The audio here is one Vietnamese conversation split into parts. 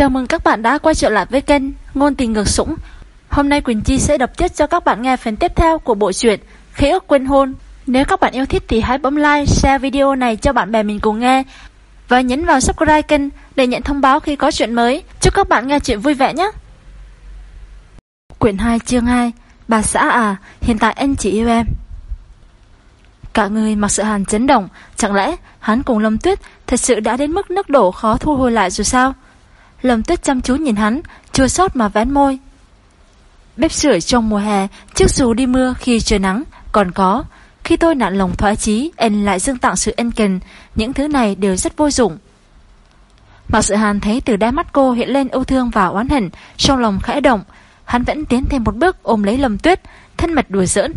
Chào mừng các bạn đã quay trở lại với kênh Ngôn tình ngược sũng. Hôm nay Quỳnh Chi sẽ đọc tiếp cho các bạn nghe phần tiếp theo của bộ truyện Khế ước quên hôn. Nếu các bạn yêu thích thì hãy bấm like, share video này cho bạn bè mình cùng nghe và nhấn vào subscribe kênh để nhận thông báo khi có chuyện mới. Chúc các bạn nghe chuyện vui vẻ nhé. Quyển 2 chương 2 Bà xã à, hiện tại anh chỉ yêu em. Cả người mặc sự hàn chấn động, chẳng lẽ hắn cùng Lâm Tuyết thật sự đã đến mức nước đổ khó thu hồi lại rồi sao? Lâm Tuyết chăm chú nhìn hắn, chua xót mà vén môi. Bếp sưởi trong mùa hè, chiếc dù đi mưa khi trời nắng, còn có. Khi tôi nạn lòng thoái chí, anh lại dâng tặng sự ân cần, những thứ này đều rất vô dụng. Mạc sự hàn thấy từ đáy mắt cô hiện lên ưu thương và oán hận, trong lòng khẽ động. Hắn vẫn tiến thêm một bước ôm lấy Lâm Tuyết, thân mật đùa giỡn.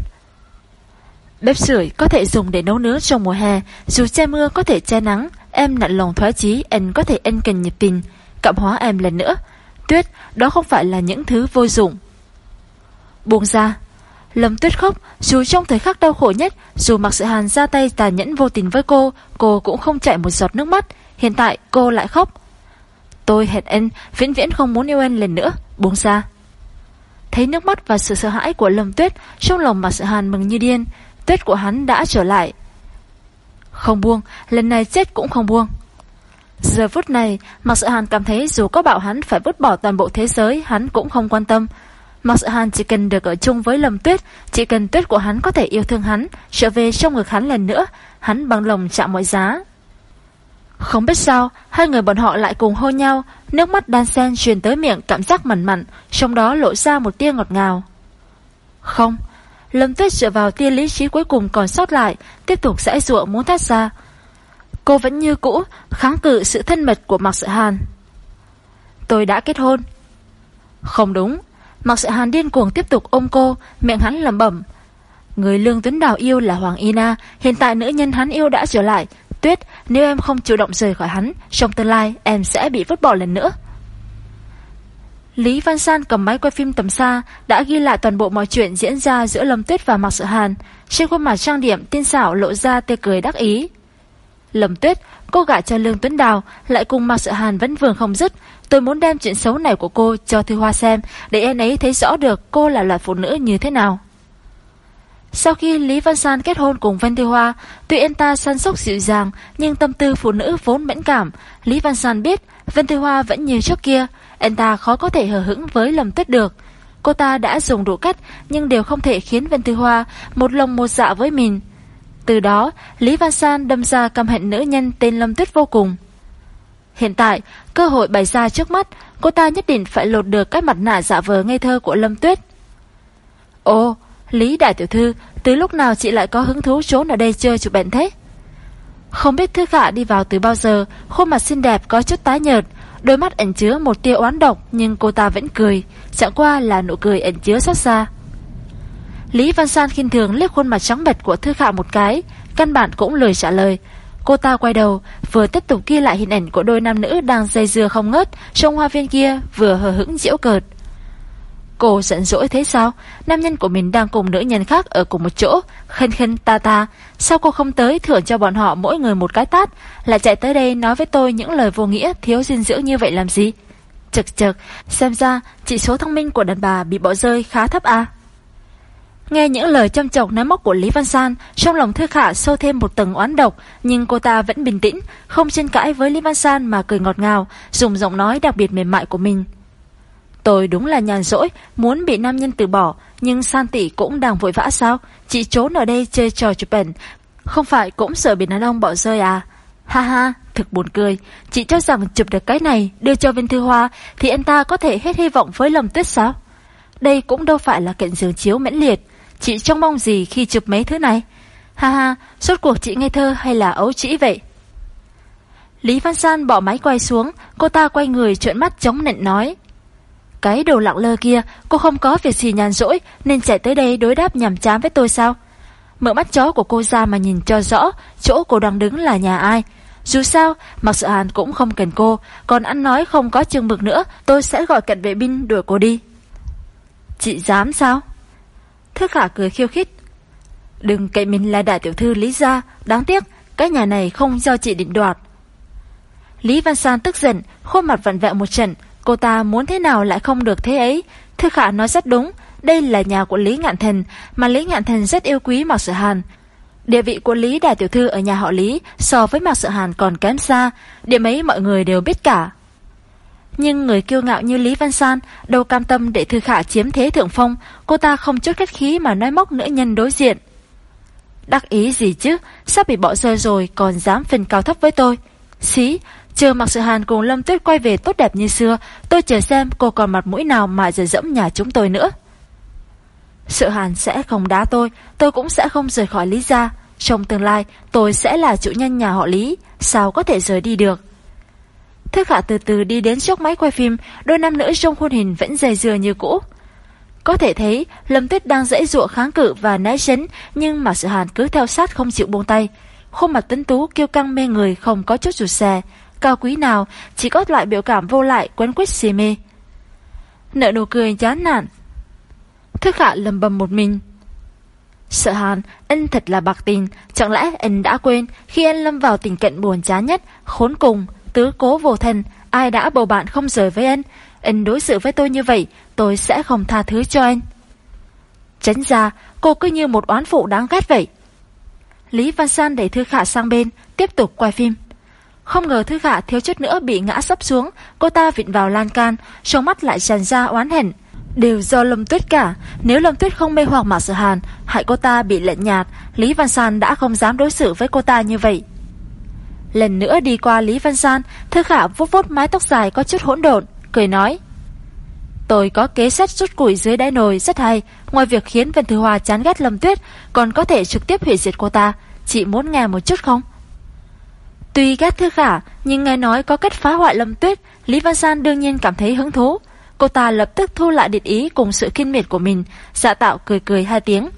Bếp sưởi có thể dùng để nấu nướng trong mùa hè, dù che mưa có thể che nắng, em nặn lòng thoái chí, anh có thể ân cần nhiệt tình, cảm hóa em lần nữa. Tuyết, đó không phải là những thứ vô dụng. Buông ra. Lâm Tuyết khóc, dù trong thời khắc đau khổ nhất, dù mặc sự hàn ra tay tàn nhẫn vô tình với cô, cô cũng không chạy một giọt nước mắt. Hiện tại cô lại khóc. Tôi hẹn anh, viễn viễn không muốn yêu anh lần nữa. Buông ra. Thấy nước mắt và sự sợ hãi của Lâm Tuyết, trong lòng mặc sự hàn mừng như điên. Tuyết của hắn đã trở lại. Không buông, lần này chết cũng không buông. Giờ phút này, Mạc Sự Hàn cảm thấy dù có bảo hắn phải vứt bỏ toàn bộ thế giới, hắn cũng không quan tâm. Mạc Sự Hàn chỉ cần được ở chung với Lâm Tuyết, chỉ cần Tuyết của hắn có thể yêu thương hắn, trở về trong ngực hắn lần nữa, hắn bằng lòng chạm mọi giá. Không biết sao, hai người bọn họ lại cùng hôn nhau, nước mắt đan sen truyền tới miệng cảm giác mặn mặn, trong đó lộ ra một tia ngọt ngào. Không, Lâm Tuyết dựa vào tia lý trí cuối cùng còn sót lại, tiếp tục sẽ ruộng muốn thắt ra. Cô vẫn như cũ, kháng cự sự thân mật của Mạc Sự Hàn. Tôi đã kết hôn. Không đúng, Mạc Sự Hàn điên cuồng tiếp tục ôm cô, miệng hắn lẩm bẩm. Người Lương Tuấn Đào yêu là Hoàng Ina, hiện tại nữ nhân hắn yêu đã trở lại. Tuyết, nếu em không chủ động rời khỏi hắn, trong tương lai em sẽ bị vứt bỏ lần nữa. Lý Văn San cầm máy quay phim tầm xa đã ghi lại toàn bộ mọi chuyện diễn ra giữa Lâm Tuyết và Mạc Sự Hàn. Trên khuôn mặt trang điểm tiên xảo lộ ra tê cười đắc ý. Lâm Tuyết, cô gả cho Lương Tuấn Đào, lại cùng Mạc Sợ Hàn vẫn vương không dứt. Tôi muốn đem chuyện xấu này của cô cho Thư Hoa xem, để em ấy thấy rõ được cô là loại phụ nữ như thế nào. Sau khi Lý Văn San kết hôn cùng Vân Thư Hoa, tuy anh ta săn sóc dịu dàng, nhưng tâm tư phụ nữ vốn mẫn cảm. Lý Văn San biết Vân Thư Hoa vẫn như trước kia, anh ta khó có thể hờ hững với Lâm Tuyết được. Cô ta đã dùng đủ cách nhưng đều không thể khiến Vân Thư Hoa một lòng một dạ với mình. Từ đó, Lý Văn San đâm ra căm hận nữ nhân tên Lâm Tuyết vô cùng. Hiện tại, cơ hội bày ra trước mắt, cô ta nhất định phải lột được cái mặt nạ giả vờ ngây thơ của Lâm Tuyết. Ồ, Lý Đại Tiểu Thư, từ lúc nào chị lại có hứng thú trốn ở đây chơi chụp bệnh thế? Không biết Thư Khả đi vào từ bao giờ, khuôn mặt xinh đẹp có chút tái nhợt, đôi mắt ẩn chứa một tia oán độc nhưng cô ta vẫn cười, chẳng qua là nụ cười ẩn chứa xót xa. Lý Văn San khinh thường liếc khuôn mặt trắng bệch của Thư Khạo một cái, căn bản cũng lời trả lời. Cô ta quay đầu, vừa tiếp tục ghi lại hình ảnh của đôi nam nữ đang dây dưa không ngớt trong hoa viên kia, vừa hờ hững diễu cợt. Cô giận dỗi thế sao? Nam nhân của mình đang cùng nữ nhân khác ở cùng một chỗ, khen khen ta ta. Sao cô không tới thưởng cho bọn họ mỗi người một cái tát, lại chạy tới đây nói với tôi những lời vô nghĩa, thiếu dinh dưỡng như vậy làm gì? Chật chật, xem ra chỉ số thông minh của đàn bà bị bỏ rơi khá thấp à? Nghe những lời châm chọc nói móc của Lý Văn San, trong lòng Thư Khả sâu thêm một tầng oán độc, nhưng cô ta vẫn bình tĩnh, không tranh cãi với Lý Văn San mà cười ngọt ngào, dùng giọng nói đặc biệt mềm mại của mình. Tôi đúng là nhàn rỗi, muốn bị nam nhân từ bỏ, nhưng San tỷ cũng đang vội vã sao? Chị trốn ở đây chơi trò chụp ảnh, không phải cũng sợ bị đàn ông bỏ rơi à? Ha ha, thực buồn cười, chị cho rằng chụp được cái này đưa cho Viên Thư Hoa thì anh ta có thể hết hy vọng với lầm tuyết sao? Đây cũng đâu phải là cạnh giường chiếu mãnh liệt, Chị trông mong gì khi chụp mấy thứ này? Ha ha, suốt cuộc chị ngây thơ hay là ấu trĩ vậy? Lý Văn San bỏ máy quay xuống, cô ta quay người trợn mắt chống nịnh nói. Cái đồ lặng lơ kia, cô không có việc gì nhàn rỗi nên chạy tới đây đối đáp nhằm chám với tôi sao? Mở mắt chó của cô ra mà nhìn cho rõ chỗ cô đang đứng là nhà ai. Dù sao, mặc sự hàn cũng không cần cô, còn ăn nói không có chương mực nữa, tôi sẽ gọi cận vệ binh đuổi cô đi. Chị dám sao? Thức khả cười khiêu khích. Đừng cậy mình là đại tiểu thư Lý Gia, đáng tiếc, cái nhà này không do chị định đoạt. Lý Văn San tức giận, khuôn mặt vặn vẹo một trận, Cô ta muốn thế nào lại không được thế ấy. Thư Khả nói rất đúng, đây là nhà của Lý Ngạn Thần, mà Lý Ngạn Thần rất yêu quý Mạc Sở Hàn. Địa vị của Lý Đại Tiểu Thư ở nhà họ Lý so với Mạc Sở Hàn còn kém xa, điểm ấy mọi người đều biết cả. Nhưng người kiêu ngạo như Lý Văn San đâu cam tâm để Thư Khả chiếm thế thượng phong, cô ta không chút khách khí mà nói móc nữ nhân đối diện. Đắc ý gì chứ, sắp bị bỏ rơi rồi còn dám phình cao thấp với tôi. Xí, chờ Mặc Sự Hàn cùng Lâm Tuyết quay về tốt đẹp như xưa, tôi chờ xem cô còn mặt mũi nào mà giờ dẫm nhà chúng tôi nữa. Sự Hàn sẽ không đá tôi, tôi cũng sẽ không rời khỏi Lý gia. Trong tương lai, tôi sẽ là chủ nhân nhà họ Lý, sao có thể rời đi được. Thức hạ từ từ đi đến trước máy quay phim, đôi nam nữ trong khuôn hình vẫn dày dừa như cũ. Có thể thấy, Lâm Tuyết đang dãy dụa kháng cự và né chấn, nhưng mà sự hàn cứ theo sát không chịu buông tay. Khuôn mặt tấn tú kiêu căng mê người không có chút rụt xè, cao quý nào, chỉ có loại biểu cảm vô lại quấn quýt xì mê. Nợ nụ cười chán nản. Thức hạ lầm bầm một mình. Sợ hàn, anh thật là bạc tình, chẳng lẽ anh đã quên khi anh lâm vào tình cận buồn chán nhất, khốn cùng, tứ cố vô thần, ai đã bầu bạn không rời với anh. Anh đối xử với tôi như vậy, tôi sẽ không tha thứ cho anh. Tránh ra, cô cứ như một oán phụ đáng ghét vậy. Lý Văn San đẩy Thư Khả sang bên, tiếp tục quay phim. Không ngờ Thư Khả thiếu chút nữa bị ngã sắp xuống, cô ta vịn vào lan can, trong mắt lại tràn ra oán hẳn. Đều do Lâm Tuyết cả, nếu Lâm Tuyết không mê hoặc Mạc Sở Hàn, hại cô ta bị lệnh nhạt, Lý Văn San đã không dám đối xử với cô ta như vậy. Lần nữa đi qua Lý Văn Gian Thư Khả vuốt vuốt mái tóc dài có chút hỗn độn, cười nói. Tôi có kế sách rút củi dưới đáy nồi rất hay, ngoài việc khiến Vân Thư Hòa chán ghét Lâm Tuyết, còn có thể trực tiếp hủy diệt cô ta. Chị muốn nghe một chút không? Tuy ghét Thư Khả, nhưng nghe nói có cách phá hoại Lâm Tuyết, Lý Văn San đương nhiên cảm thấy hứng thú. Cô ta lập tức thu lại điện ý cùng sự kinh miệt của mình, dạ tạo cười cười hai tiếng.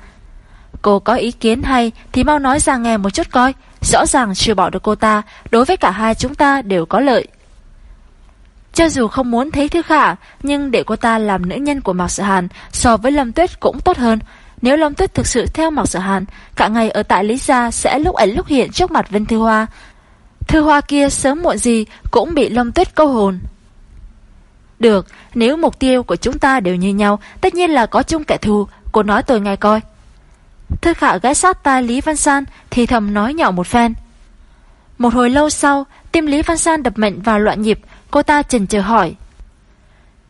Cô có ý kiến hay thì mau nói ra nghe một chút coi, Rõ ràng trừ bỏ được cô ta, đối với cả hai chúng ta đều có lợi. Cho dù không muốn thấy Thư Khả, nhưng để cô ta làm nữ nhân của Mạc Sở Hàn so với Lâm Tuyết cũng tốt hơn. Nếu Lâm Tuyết thực sự theo Mạc Sở Hàn, cả ngày ở tại Lý Gia sẽ lúc ẩn lúc hiện trước mặt Vân Thư Hoa. Thư Hoa kia sớm muộn gì cũng bị Lâm Tuyết câu hồn. Được, nếu mục tiêu của chúng ta đều như nhau, tất nhiên là có chung kẻ thù, cô nói tôi nghe coi. Thư khả ghé sát tai Lý Văn San thì thầm nói nhỏ một phen. Một hồi lâu sau, tim Lý Văn San đập mạnh vào loạn nhịp, cô ta chần chờ hỏi.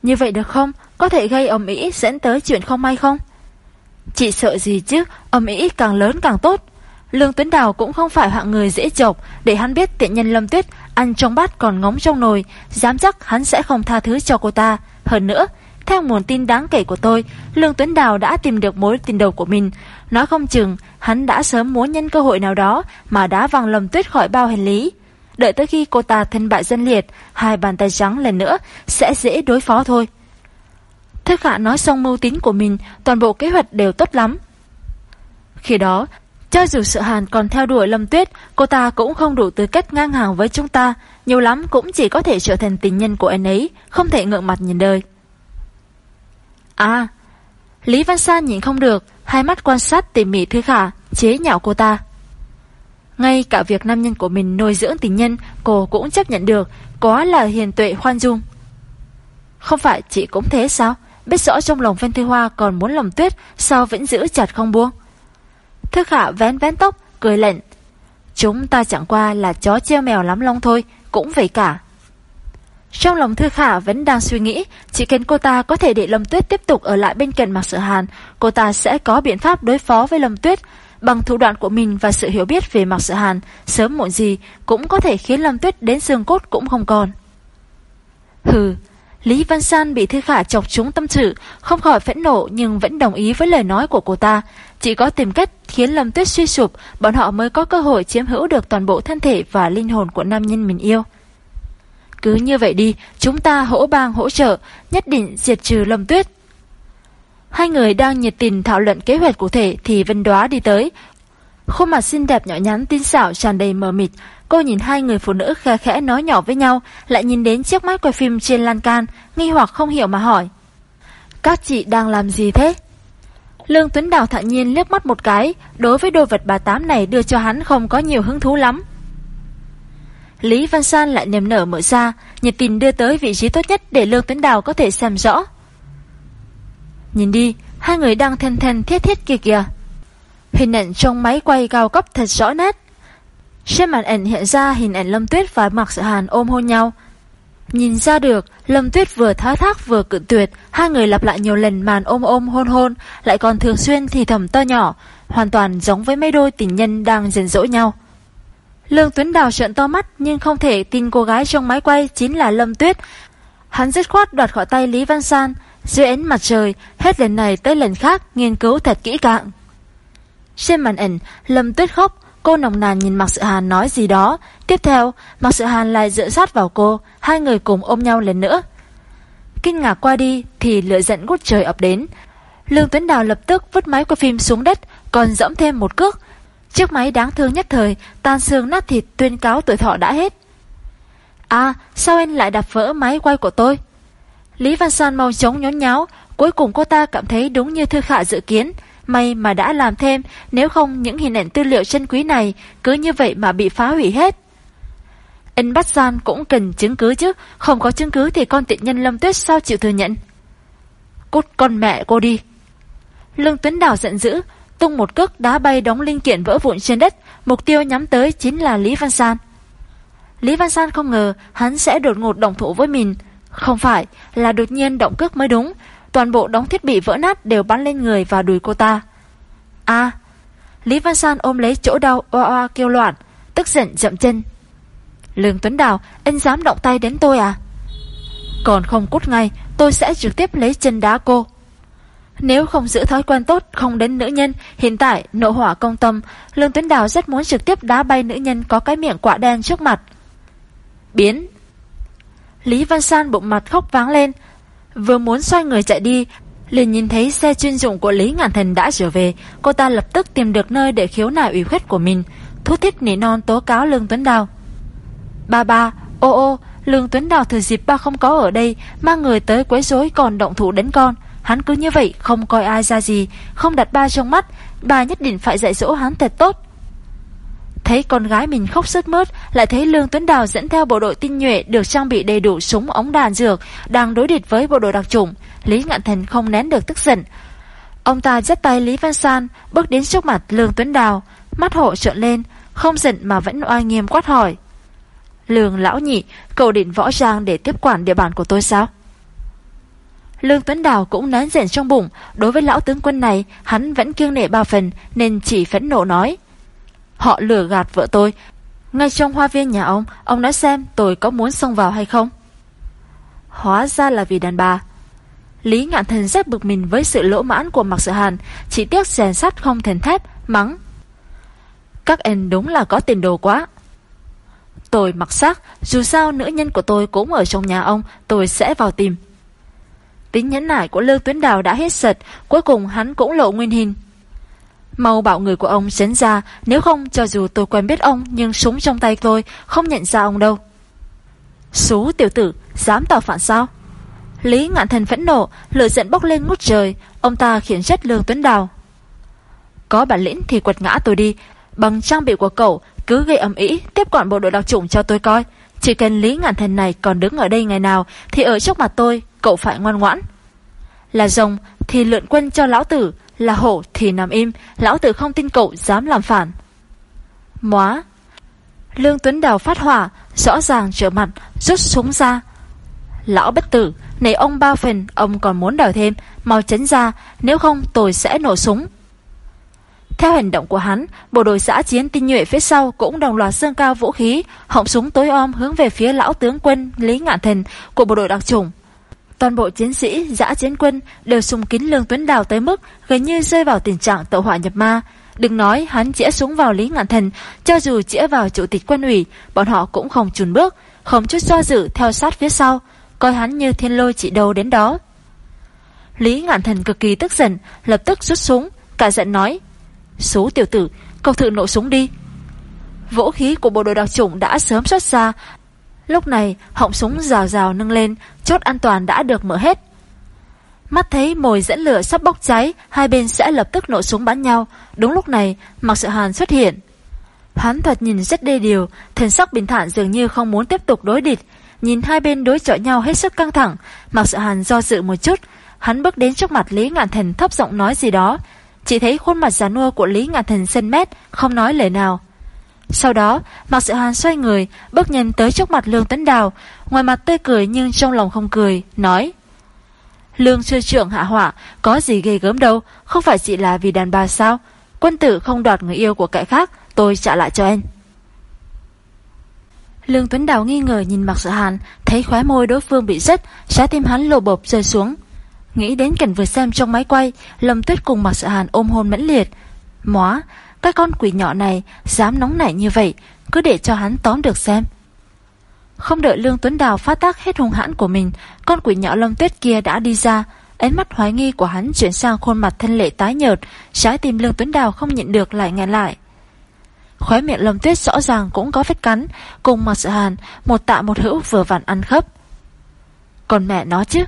Như vậy được không? Có thể gây ầm ĩ dẫn tới chuyện không may không? Chị sợ gì chứ, ầm ĩ càng lớn càng tốt. Lương Tuấn Đào cũng không phải hạng người dễ chọc, để hắn biết tiện nhân Lâm Tuyết ăn trong bát còn ngóng trong nồi, dám chắc hắn sẽ không tha thứ cho cô ta. Hơn nữa, theo nguồn tin đáng kể của tôi, Lương Tuấn Đào đã tìm được mối tình đầu của mình. Nói không chừng, hắn đã sớm muốn nhân cơ hội nào đó mà đã văng lầm tuyết khỏi bao hành lý. Đợi tới khi cô ta thân bại dân liệt, hai bàn tay trắng lần nữa sẽ dễ đối phó thôi. Thức hạ nói xong mưu tính của mình, toàn bộ kế hoạch đều tốt lắm. Khi đó, cho dù sự hàn còn theo đuổi Lâm Tuyết, cô ta cũng không đủ tư cách ngang hàng với chúng ta, nhiều lắm cũng chỉ có thể trở thành tình nhân của anh ấy, không thể ngượng mặt nhìn đời. À, Lý Văn San nhìn không được, hai mắt quan sát tỉ mỉ Thư Khả, chế nhạo cô ta. Ngay cả việc nam nhân của mình nuôi dưỡng tình nhân, cô cũng chấp nhận được, quá là hiền tuệ khoan dung. Không phải chị cũng thế sao? Biết rõ trong lòng Vân Thư Hoa còn muốn lòng tuyết, sao vẫn giữ chặt không buông? Thư Khả vén vén tóc, cười lệnh. Chúng ta chẳng qua là chó treo mèo lắm long thôi, cũng vậy cả. Trong lòng Thư Khả vẫn đang suy nghĩ, chỉ cần cô ta có thể để Lâm Tuyết tiếp tục ở lại bên cạnh Mạc Sở Hàn, cô ta sẽ có biện pháp đối phó với Lâm Tuyết. Bằng thủ đoạn của mình và sự hiểu biết về Mạc Sở Hàn, sớm muộn gì cũng có thể khiến Lâm Tuyết đến xương cốt cũng không còn. Hừ, Lý Văn San bị Thư Khả chọc trúng tâm sự, không khỏi phẫn nộ nhưng vẫn đồng ý với lời nói của cô ta. Chỉ có tìm cách khiến Lâm Tuyết suy sụp, bọn họ mới có cơ hội chiếm hữu được toàn bộ thân thể và linh hồn của nam nhân mình yêu. Cứ như vậy đi, chúng ta hỗ bang hỗ trợ, nhất định diệt trừ Lâm Tuyết. Hai người đang nhiệt tình thảo luận kế hoạch cụ thể thì Vân Đoá đi tới. Khuôn mặt xinh đẹp nhỏ nhắn tinh xảo tràn đầy mờ mịt. Cô nhìn hai người phụ nữ khẽ khẽ nói nhỏ với nhau, lại nhìn đến chiếc máy quay phim trên lan can, nghi hoặc không hiểu mà hỏi. Các chị đang làm gì thế? Lương Tuấn Đào thản nhiên liếc mắt một cái, đối với đồ vật bà Tám này đưa cho hắn không có nhiều hứng thú lắm. Lý Văn San lại niềm nở mở ra, nhiệt tình đưa tới vị trí tốt nhất để Lương Tuấn Đào có thể xem rõ. Nhìn đi, hai người đang thân thân thiết thiết kia kìa. Hình ảnh trong máy quay cao cấp thật rõ nét. Trên màn ảnh hiện ra hình ảnh Lâm Tuyết và Mạc Sự Hàn ôm hôn nhau. Nhìn ra được, Lâm Tuyết vừa thá thác vừa cự tuyệt, hai người lặp lại nhiều lần màn ôm ôm hôn hôn, lại còn thường xuyên thì thầm to nhỏ, hoàn toàn giống với mấy đôi tình nhân đang dần dỗ nhau. Lương Tuấn Đào trợn to mắt nhưng không thể tin cô gái trong máy quay chính là Lâm Tuyết. Hắn dứt khoát đoạt khỏi tay Lý Văn San, dưới ánh mặt trời, hết lần này tới lần khác nghiên cứu thật kỹ càng. Trên màn ảnh, Lâm Tuyết khóc, cô nồng nàn nhìn Mạc Sự Hàn nói gì đó. Tiếp theo, Mạc Sự Hàn lại dựa sát vào cô, hai người cùng ôm nhau lần nữa. Kinh ngạc qua đi thì lửa giận gút trời ập đến. Lương Tuấn Đào lập tức vứt máy quay phim xuống đất, còn dẫm thêm một cước. Chiếc máy đáng thương nhất thời, tan xương nát thịt tuyên cáo tuổi thọ đã hết. À, sao anh lại đập vỡ máy quay của tôi? Lý Văn San mau chống nhốn nháo, cuối cùng cô ta cảm thấy đúng như Thư Khả dự kiến. May mà đã làm thêm, nếu không những hình ảnh tư liệu chân quý này cứ như vậy mà bị phá hủy hết. Anh bắt gian cũng cần chứng cứ chứ, không có chứng cứ thì con tiện nhân Lâm Tuyết sao chịu thừa nhận. Cút con mẹ cô đi. Lương Tuấn Đào giận dữ, tung một cước đá bay đóng linh kiện vỡ vụn trên đất, mục tiêu nhắm tới chính là Lý Văn San. Lý Văn San không ngờ hắn sẽ đột ngột đồng thủ với mình. Không phải, là đột nhiên động cước mới đúng. Toàn bộ đóng thiết bị vỡ nát đều bắn lên người và đùi cô ta. a Lý Văn San ôm lấy chỗ đau oa oa kêu loạn, tức giận dậm chân. Lương Tuấn Đào, anh dám động tay đến tôi à? Còn không cút ngay, tôi sẽ trực tiếp lấy chân đá cô. Nếu không giữ thói quen tốt không đến nữ nhân, hiện tại nộ hỏa công tâm, Lương Tuấn Đào rất muốn trực tiếp đá bay nữ nhân có cái miệng quả đen trước mặt. Biến! Lý Văn San bụng mặt khóc váng lên, vừa muốn xoay người chạy đi, liền nhìn thấy xe chuyên dụng của Lý Ngạn Thần đã trở về, cô ta lập tức tìm được nơi để khiếu nại ủy khuất của mình, thú thiết nỉ non tố cáo Lương Tuấn Đào. Ba ba, ô ô, Lương Tuấn Đào thừa dịp ba không có ở đây, mang người tới quấy rối còn động thủ đến con. Hắn cứ như vậy, không coi ai ra gì, không đặt ba trong mắt, bà nhất định phải dạy dỗ hắn thật tốt. Thấy con gái mình khóc sướt mướt, lại thấy Lương Tuấn Đào dẫn theo bộ đội tinh nhuệ được trang bị đầy đủ súng ống đạn dược, đang đối địch với bộ đội đặc chủng. Lý Ngạn Thần không nén được tức giận. Ông ta dắt tay Lý Văn San, bước đến trước mặt Lương Tuấn Đào, mắt hộ trợn lên, không giận mà vẫn oai nghiêm quát hỏi. Lương lão nhị, cậu định võ trang để tiếp quản địa bàn của tôi sao? Lương Tuấn Đào cũng nén giận trong bụng, đối với lão tướng quân này, hắn vẫn kiêng nể ba phần nên chỉ phẫn nộ nói. Họ lừa gạt vợ tôi. Ngay trong hoa viên nhà ông, ông nói xem tôi có muốn xông vào hay không? Hóa ra là vì đàn bà. Lý ngạn thần rất bực mình với sự lỗ mãn của Mạc Sự Hàn, chỉ tiếc rèn sắt không thèn thép, mắng. Các em đúng là có tiền đồ quá. Tôi mặc xác, dù sao nữ nhân của tôi cũng ở trong nhà ông, tôi sẽ vào tìm. Tính nhẫn nại của Lương Tuyến Đào đã hết sật, cuối cùng hắn cũng lộ nguyên hình. Mau bảo người của ông tránh ra, nếu không cho dù tôi quen biết ông nhưng súng trong tay tôi không nhận ra ông đâu. Xú tiểu tử, dám tỏ phản sao? Lý ngạn thần phẫn nộ, lửa giận bốc lên ngút trời, ông ta khiến chết Lương Tuấn Đào. Có bản lĩnh thì quật ngã tôi đi, bằng trang bị của cậu cứ gây ầm ĩ tiếp quản bộ đội đặc chủng cho tôi coi. Chỉ cần Lý ngạn thần này còn đứng ở đây ngày nào thì ở trước mặt tôi cậu phải ngoan ngoãn. Là rồng thì lượn quân cho lão tử, là hổ thì nằm im, lão tử không tin cậu dám làm phản. Móa Lương Tuấn Đào phát hỏa, rõ ràng trở mặt, rút súng ra. Lão bất tử, này ông ba phần, ông còn muốn đòi thêm, mau tránh ra, nếu không tôi sẽ nổ súng. Theo hành động của hắn, bộ đội xã chiến tinh nhuệ phía sau cũng đồng loạt dương cao vũ khí, họng súng tối om hướng về phía lão tướng quân Lý Ngạn Thần của bộ đội đặc chủng. Toàn bộ chiến sĩ, giã chiến quân đều sung kín Lương Tuấn Đào tới mức gần như rơi vào tình trạng tẩu hỏa nhập ma. Đừng nói hắn chĩa súng vào Lý Ngạn Thần, cho dù chĩa vào chủ tịch quân ủy, bọn họ cũng không chùn bước, không chút do dự theo sát phía sau, coi hắn như thiên lôi chỉ đầu đến đó. Lý Ngạn Thần cực kỳ tức giận, lập tức rút súng, cả giận nói, Số tiểu tử, cậu thử nổ súng đi. Vũ khí của bộ đội đặc chủng đã sớm xuất ra, Lúc này, họng súng rào rào nâng lên, chốt an toàn đã được mở hết. Mắt thấy mồi dẫn lửa sắp bốc cháy, hai bên sẽ lập tức nổ súng bắn nhau. Đúng lúc này, Mạc Sự Hàn xuất hiện. Hắn thật nhìn rất đê điều, thần sắc bình thản dường như không muốn tiếp tục đối địch. Nhìn hai bên đối chọi nhau hết sức căng thẳng, mặc sự hàn do dự một chút, hắn bước đến trước mặt Lý Ngạn Thần thấp giọng nói gì đó. Chỉ thấy khuôn mặt già nua của Lý Ngạn Thần sân mét, không nói lời nào. Sau đó, Mạc Sự Hàn xoay người, bước nhanh tới trước mặt Lương Tấn Đào, ngoài mặt tươi cười nhưng trong lòng không cười, nói Lương sư trưởng hạ hỏa, có gì ghê gớm đâu, không phải chỉ là vì đàn bà sao? Quân tử không đoạt người yêu của kẻ khác, tôi trả lại cho anh. Lương Tuấn Đào nghi ngờ nhìn Mạc Sự Hàn, thấy khóe môi đối phương bị rách, trái tim hắn lồ bộp rơi xuống. Nghĩ đến cảnh vừa xem trong máy quay, Lâm Tuyết cùng Mạc Sự Hàn ôm hôn mẫn liệt. Móa, cái con quỷ nhỏ này dám nóng nảy như vậy, cứ để cho hắn tóm được xem. Không đợi Lương Tuấn Đào phát tác hết hung hãn của mình, con quỷ nhỏ Lâm Tuyết kia đã đi ra. Ánh mắt hoài nghi của hắn chuyển sang khuôn mặt thân lệ tái nhợt, trái tim Lương Tuấn Đào không nhịn được lại nghẹn lại. Khóe miệng Lâm Tuyết rõ ràng cũng có vết cắn, cùng mặt sự hàn, một tạ một hữu vừa vặn ăn khớp. Còn mẹ nó chứ,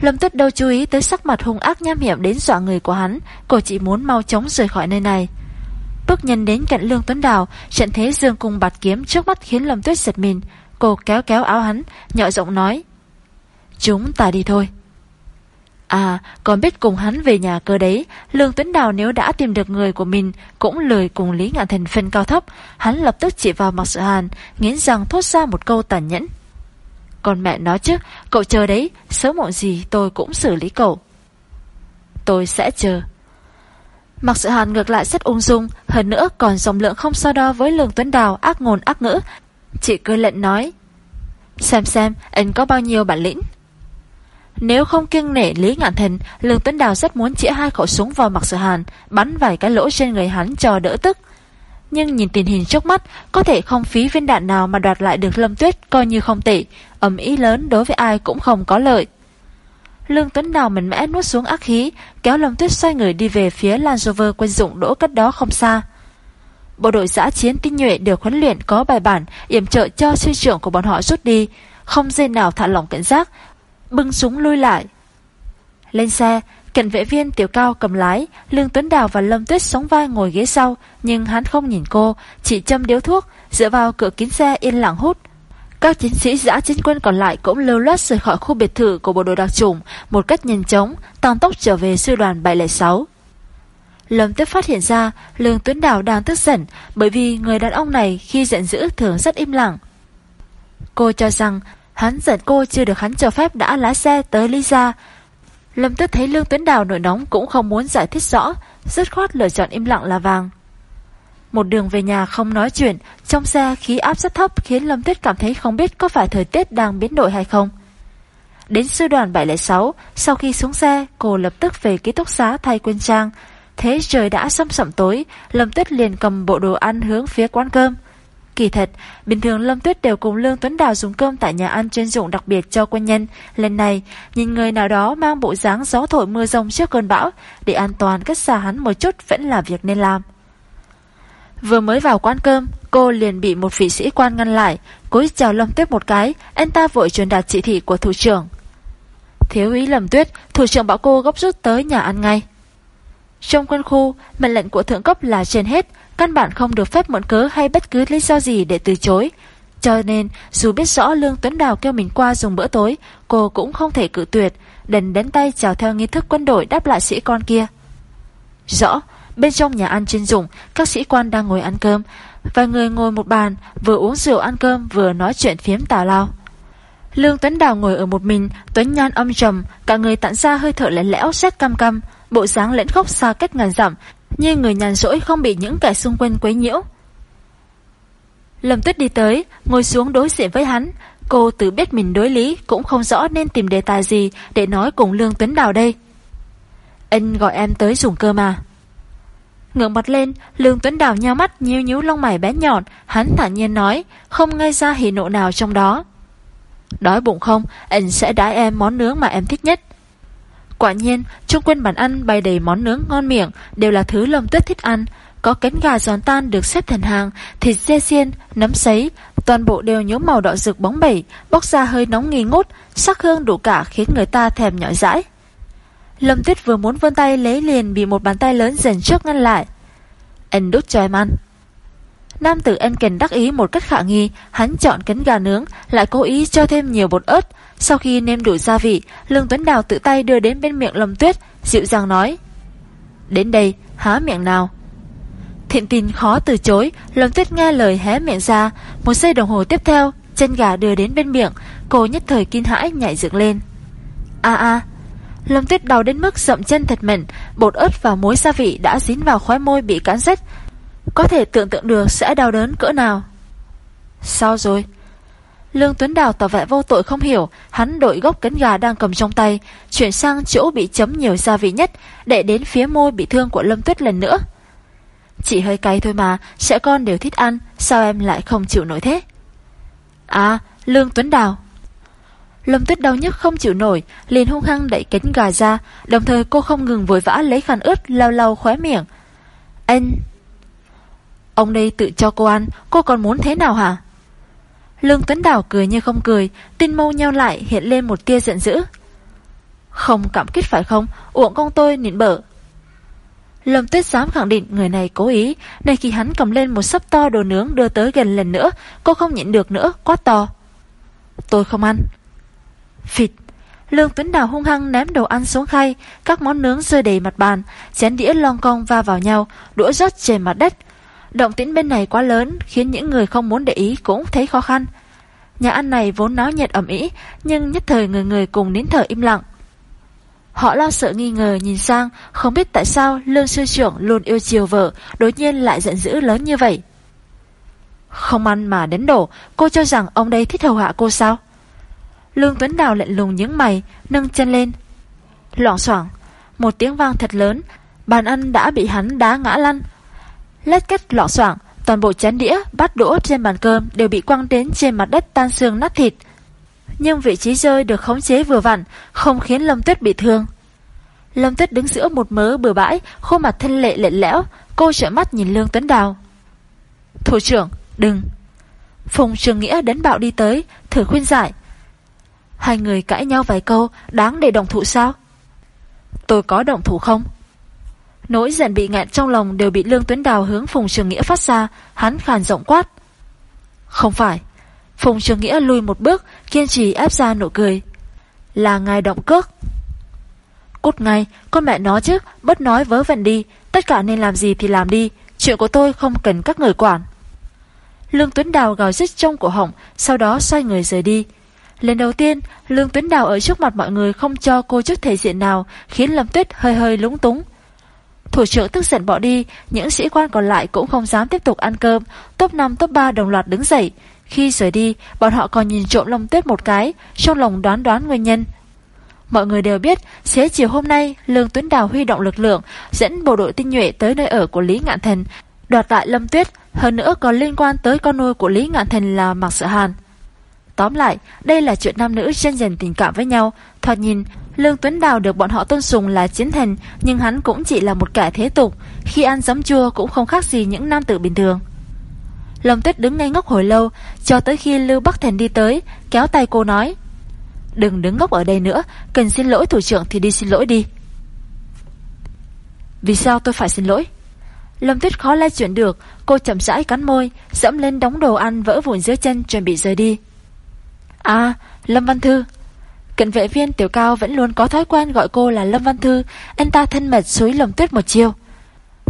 Lâm Tuyết đâu chú ý tới sắc mặt hung ác nham hiểm đến dọa người của hắn, cô chỉ muốn mau chóng rời khỏi nơi này. Bước nhân đến cạnh Lương Tuấn Đào, trận thế dương cùng bạt kiếm trước mắt khiến Lâm Tuyết giật mình. Cô kéo kéo áo hắn, nhỏ giọng nói. Chúng ta đi thôi. À, còn biết cùng hắn về nhà cơ đấy, Lương Tuấn Đào nếu đã tìm được người của mình, cũng lời cùng Lý Ngạn Thành phân cao thấp, hắn lập tức chỉ vào mặc sự hàn, nghiến rằng thốt ra một câu tàn nhẫn. Còn mẹ nói chứ, cậu chờ đấy, sớm muộn gì tôi cũng xử lý cậu. Tôi sẽ chờ. Mặc sự hàn ngược lại rất ung dung, hơn nữa còn dòng lượng không so đo với lường Tuấn Đào ác ngôn ác ngữ. Chị cười lệnh nói, xem xem anh có bao nhiêu bản lĩnh. Nếu không kiêng nể Lý Ngạn Thần, Lương Tuấn Đào rất muốn chĩa hai khẩu súng vào mặc sự hàn, bắn vài cái lỗ trên người hắn cho đỡ tức. Nhưng nhìn tình hình trước mắt, có thể không phí viên đạn nào mà đoạt lại được Lâm Tuyết coi như không tệ, ẩm ý lớn đối với ai cũng không có lợi. Lương Tuấn Đào mạnh mẽ nuốt xuống ác khí, kéo Lâm Tuyết xoay người đi về phía Land Rover quân dụng đỗ cách đó không xa. Bộ đội giã chiến tinh nhuệ được huấn luyện có bài bản, yểm trợ cho sư trưởng của bọn họ rút đi, không dây nào thả lỏng cảnh giác, bưng súng lui lại. Lên xe, cảnh vệ viên tiểu cao cầm lái, Lương Tuấn Đào và Lâm Tuyết sống vai ngồi ghế sau, nhưng hắn không nhìn cô, chỉ châm điếu thuốc, dựa vào cửa kính xe yên lặng hút. Các chiến sĩ giã chiến quân còn lại cũng lưu loát rời khỏi khu biệt thự của bộ đội đặc chủng một cách nhanh chóng, tăng tốc trở về sư đoàn 706. Lâm Tuyết phát hiện ra Lương Tuấn Đào đang tức giận bởi vì người đàn ông này khi giận dữ thường rất im lặng. Cô cho rằng Hắn giận cô chưa được hắn cho phép đã lái xe tới Lisa. Lâm Tuyết thấy Lương Tuấn Đào nổi nóng cũng không muốn giải thích rõ, dứt khoát lựa chọn im lặng là vàng. Một đường về nhà không nói chuyện, trong xe khí áp rất thấp khiến Lâm Tuyết cảm thấy không biết có phải thời tiết đang biến đổi hay không. Đến sư đoàn 706, sau khi xuống xe, cô lập tức về ký túc xá thay quân trang. Thế trời đã sâm sẩm tối, Lâm Tuyết liền cầm bộ đồ ăn hướng phía quán cơm. Kỳ thật, bình thường Lâm Tuyết đều cùng Lương Tuấn Đào dùng cơm tại nhà ăn chuyên dụng đặc biệt cho quân nhân. Lần này, nhìn người nào đó mang bộ dáng gió thổi mưa rông trước cơn bão, để an toàn cách xa hắn một chút vẫn là việc nên làm. Vừa mới vào quán cơm, cô liền bị một vị sĩ quan ngăn lại, cúi chào Lâm Tuyết một cái, anh ta vội truyền đạt chỉ thị của thủ trưởng. Thiếu ý Lâm Tuyết, thủ trưởng bảo cô gấp rút tới nhà ăn ngay. Trong quân khu, mệnh lệnh của thượng cấp là trên hết, căn bản không được phép mượn cớ hay bất cứ lý do gì để từ chối. Cho nên, dù biết rõ Lương Tuấn Đào kêu mình qua dùng bữa tối, cô cũng không thể cự tuyệt, đành đến tay chào theo nghi thức quân đội đáp lại sĩ con kia. Rõ, bên trong nhà ăn chuyên dụng, các sĩ quan đang ngồi ăn cơm, vài người ngồi một bàn, vừa uống rượu ăn cơm vừa nói chuyện phiếm tào lao. Lương Tuấn Đào ngồi ở một mình, Tuấn Nhan âm trầm, cả người tản ra hơi thở lẽn lẽo xét cam cam, bộ dáng lẫn khóc xa cách ngàn dặm, như người nhàn rỗi không bị những kẻ xung quanh quấy nhiễu. Lâm Tuyết đi tới, ngồi xuống đối diện với hắn. Cô tự biết mình đối lý, cũng không rõ nên tìm đề tài gì để nói cùng Lương Tuấn Đào đây. Anh gọi em tới dùng cơm à? Ngượng mặt lên, Lương Tuấn Đào nhao mắt nhíu nhíu lông mày bé nhọn, hắn thản nhiên nói, không ngay ra hỉ nộ nào trong đó. Đói bụng không, anh sẽ đái em món nướng mà em thích nhất. Quả nhiên, trong quân bàn ăn bày đầy món nướng ngon miệng, đều là thứ Lâm Tuyết thích ăn. Có cánh gà giòn tan được xếp thành hàng, thịt dê xiên, nấm sấy, toàn bộ đều nhốm màu đỏ rực bóng bẩy, bốc ra hơi nóng nghi ngút, sắc hương đủ cả khiến người ta thèm nhỏ dãi. Lâm Tuyết vừa muốn vươn tay lấy liền bị một bàn tay lớn dần trước ngăn lại. Anh đút cho em ăn. Nam tử ân cần đắc ý một cách khả nghi, hắn chọn cánh gà nướng, lại cố ý cho thêm nhiều bột ớt. Sau khi nêm đủ gia vị, Lương Tuấn Đào tự tay đưa đến bên miệng Lâm Tuyết, dịu dàng nói. Đến đây, há miệng nào. Thiện tin khó từ chối, Lâm Tuyết nghe lời hé miệng ra, một giây đồng hồ tiếp theo, chân gà đưa đến bên miệng, cô nhất thời kinh hãi nhảy dựng lên. A a, Lâm Tuyết đau đến mức dậm chân thật mạnh, bột ớt và muối gia vị đã dính vào khóe môi bị cắn rách. Có thể tưởng tượng được sẽ đau đớn cỡ nào. Sao rồi? Lương Tuấn Đào tỏ vẻ vô tội không hiểu, hắn đội gốc cánh gà đang cầm trong tay, chuyển sang chỗ bị chấm nhiều gia vị nhất, để đến phía môi bị thương của Lâm Tuyết lần nữa. Chỉ hơi cay thôi mà, sẽ con đều thích ăn, sao em lại không chịu nổi thế? À, Lương Tuấn Đào. Lâm Tuyết đau nhức không chịu nổi, liền hung hăng đẩy cánh gà ra, đồng thời cô không ngừng vội vã lấy khăn ướt lau lau khóe miệng. Anh... Ông đây tự cho cô ăn, cô còn muốn thế nào hả? Lương Tuấn Đào cười như không cười, tin mâu nhau lại hiện lên một tia giận dữ. Không cảm kích phải không, uổng công tôi nịn bở. Lâm Tuyết dám khẳng định người này cố ý, nên khi hắn cầm lên một sắp to đồ nướng đưa tới gần lần nữa, cô không nhịn được nữa, quá to. Tôi không ăn. Phịt. Lương Tuấn Đào hung hăng ném đồ ăn xuống khay, các món nướng rơi đầy mặt bàn, chén đĩa lon cong va vào nhau, đũa rớt trên mặt đất. Động tĩnh bên này quá lớn, khiến những người không muốn để ý cũng thấy khó khăn. Nhà ăn này vốn náo nhiệt ẩm ý, nhưng nhất thời người người cùng nín thở im lặng. Họ lo sợ nghi ngờ nhìn sang, không biết tại sao Lương Sư Trưởng luôn yêu chiều vợ, đối nhiên lại giận dữ lớn như vậy. Không ăn mà đến đổ, cô cho rằng ông đây thích hầu hạ cô sao? Lương Tuấn Đào lạnh lùng những mày, nâng chân lên. Loảng xoảng, một tiếng vang thật lớn, bàn ăn đã bị hắn đá ngã lăn. Lết kết loảng xoảng, toàn bộ chén đĩa, bát đũa trên bàn cơm đều bị quăng đến trên mặt đất tan xương nát thịt. Nhưng vị trí rơi được khống chế vừa vặn, không khiến Lâm Tuyết bị thương. Lâm Tuyết đứng giữa một mớ bừa bãi, khuôn mặt thân lệ lệ lẽo, cô trợ mắt nhìn Lương Tuấn Đào. Thủ trưởng, đừng. Phùng Trường Nghĩa đến bạo đi tới, thử khuyên giải. Hai người cãi nhau vài câu, đáng để đồng thủ sao? Tôi có đồng thủ không? Nỗi giận bị ngạn trong lòng đều bị Lương Tuấn Đào hướng Phùng Trường Nghĩa phát ra, hắn khàn rộng quát. Không phải. Phùng Trường Nghĩa lùi một bước, kiên trì ép ra nụ cười. Là ngài động cước. Cút ngay, con mẹ nó chứ, bớt nói vớ vẩn đi, tất cả nên làm gì thì làm đi, chuyện của tôi không cần các người quản. Lương Tuấn Đào gào rít trong cổ họng, sau đó xoay người rời đi. Lần đầu tiên, Lương Tuấn Đào ở trước mặt mọi người không cho cô chút thể diện nào, khiến Lâm Tuyết hơi hơi lúng túng. Thủ trưởng tức giận bỏ đi, những sĩ quan còn lại cũng không dám tiếp tục ăn cơm, top 5 top 3 đồng loạt đứng dậy. Khi rời đi, bọn họ còn nhìn trộm Lâm Tuyết một cái, trong lòng đoán đoán nguyên nhân. Mọi người đều biết, xế chiều hôm nay, Lương Tuấn Đào huy động lực lượng, dẫn bộ đội tinh nhuệ tới nơi ở của Lý Ngạn Thần, đoạt lại Lâm Tuyết, hơn nữa còn liên quan tới con nuôi của Lý Ngạn Thần là Mạc Sợ Hàn. Tóm lại, đây là chuyện nam nữ chân dần tình cảm với nhau. Thoạt nhìn, Lương Tuấn Đào được bọn họ tôn sùng là chiến thần, nhưng hắn cũng chỉ là một kẻ thế tục. Khi ăn giấm chua cũng không khác gì những nam tử bình thường. Lâm Tuyết đứng ngây ngốc hồi lâu, cho tới khi Lưu Bắc Thần đi tới, kéo tay cô nói. Đừng đứng ngốc ở đây nữa, cần xin lỗi thủ trưởng thì đi xin lỗi đi. Vì sao tôi phải xin lỗi? Lâm Tuyết khó lay chuyển được, cô chậm rãi cắn môi, dẫm lên đóng đồ ăn vỡ vụn dưới chân chuẩn bị rời đi. À, Lâm Văn Thư. Cận vệ viên tiểu cao vẫn luôn có thói quen gọi cô là Lâm Văn Thư, anh ta thân mật suối lồng tuyết một chiêu.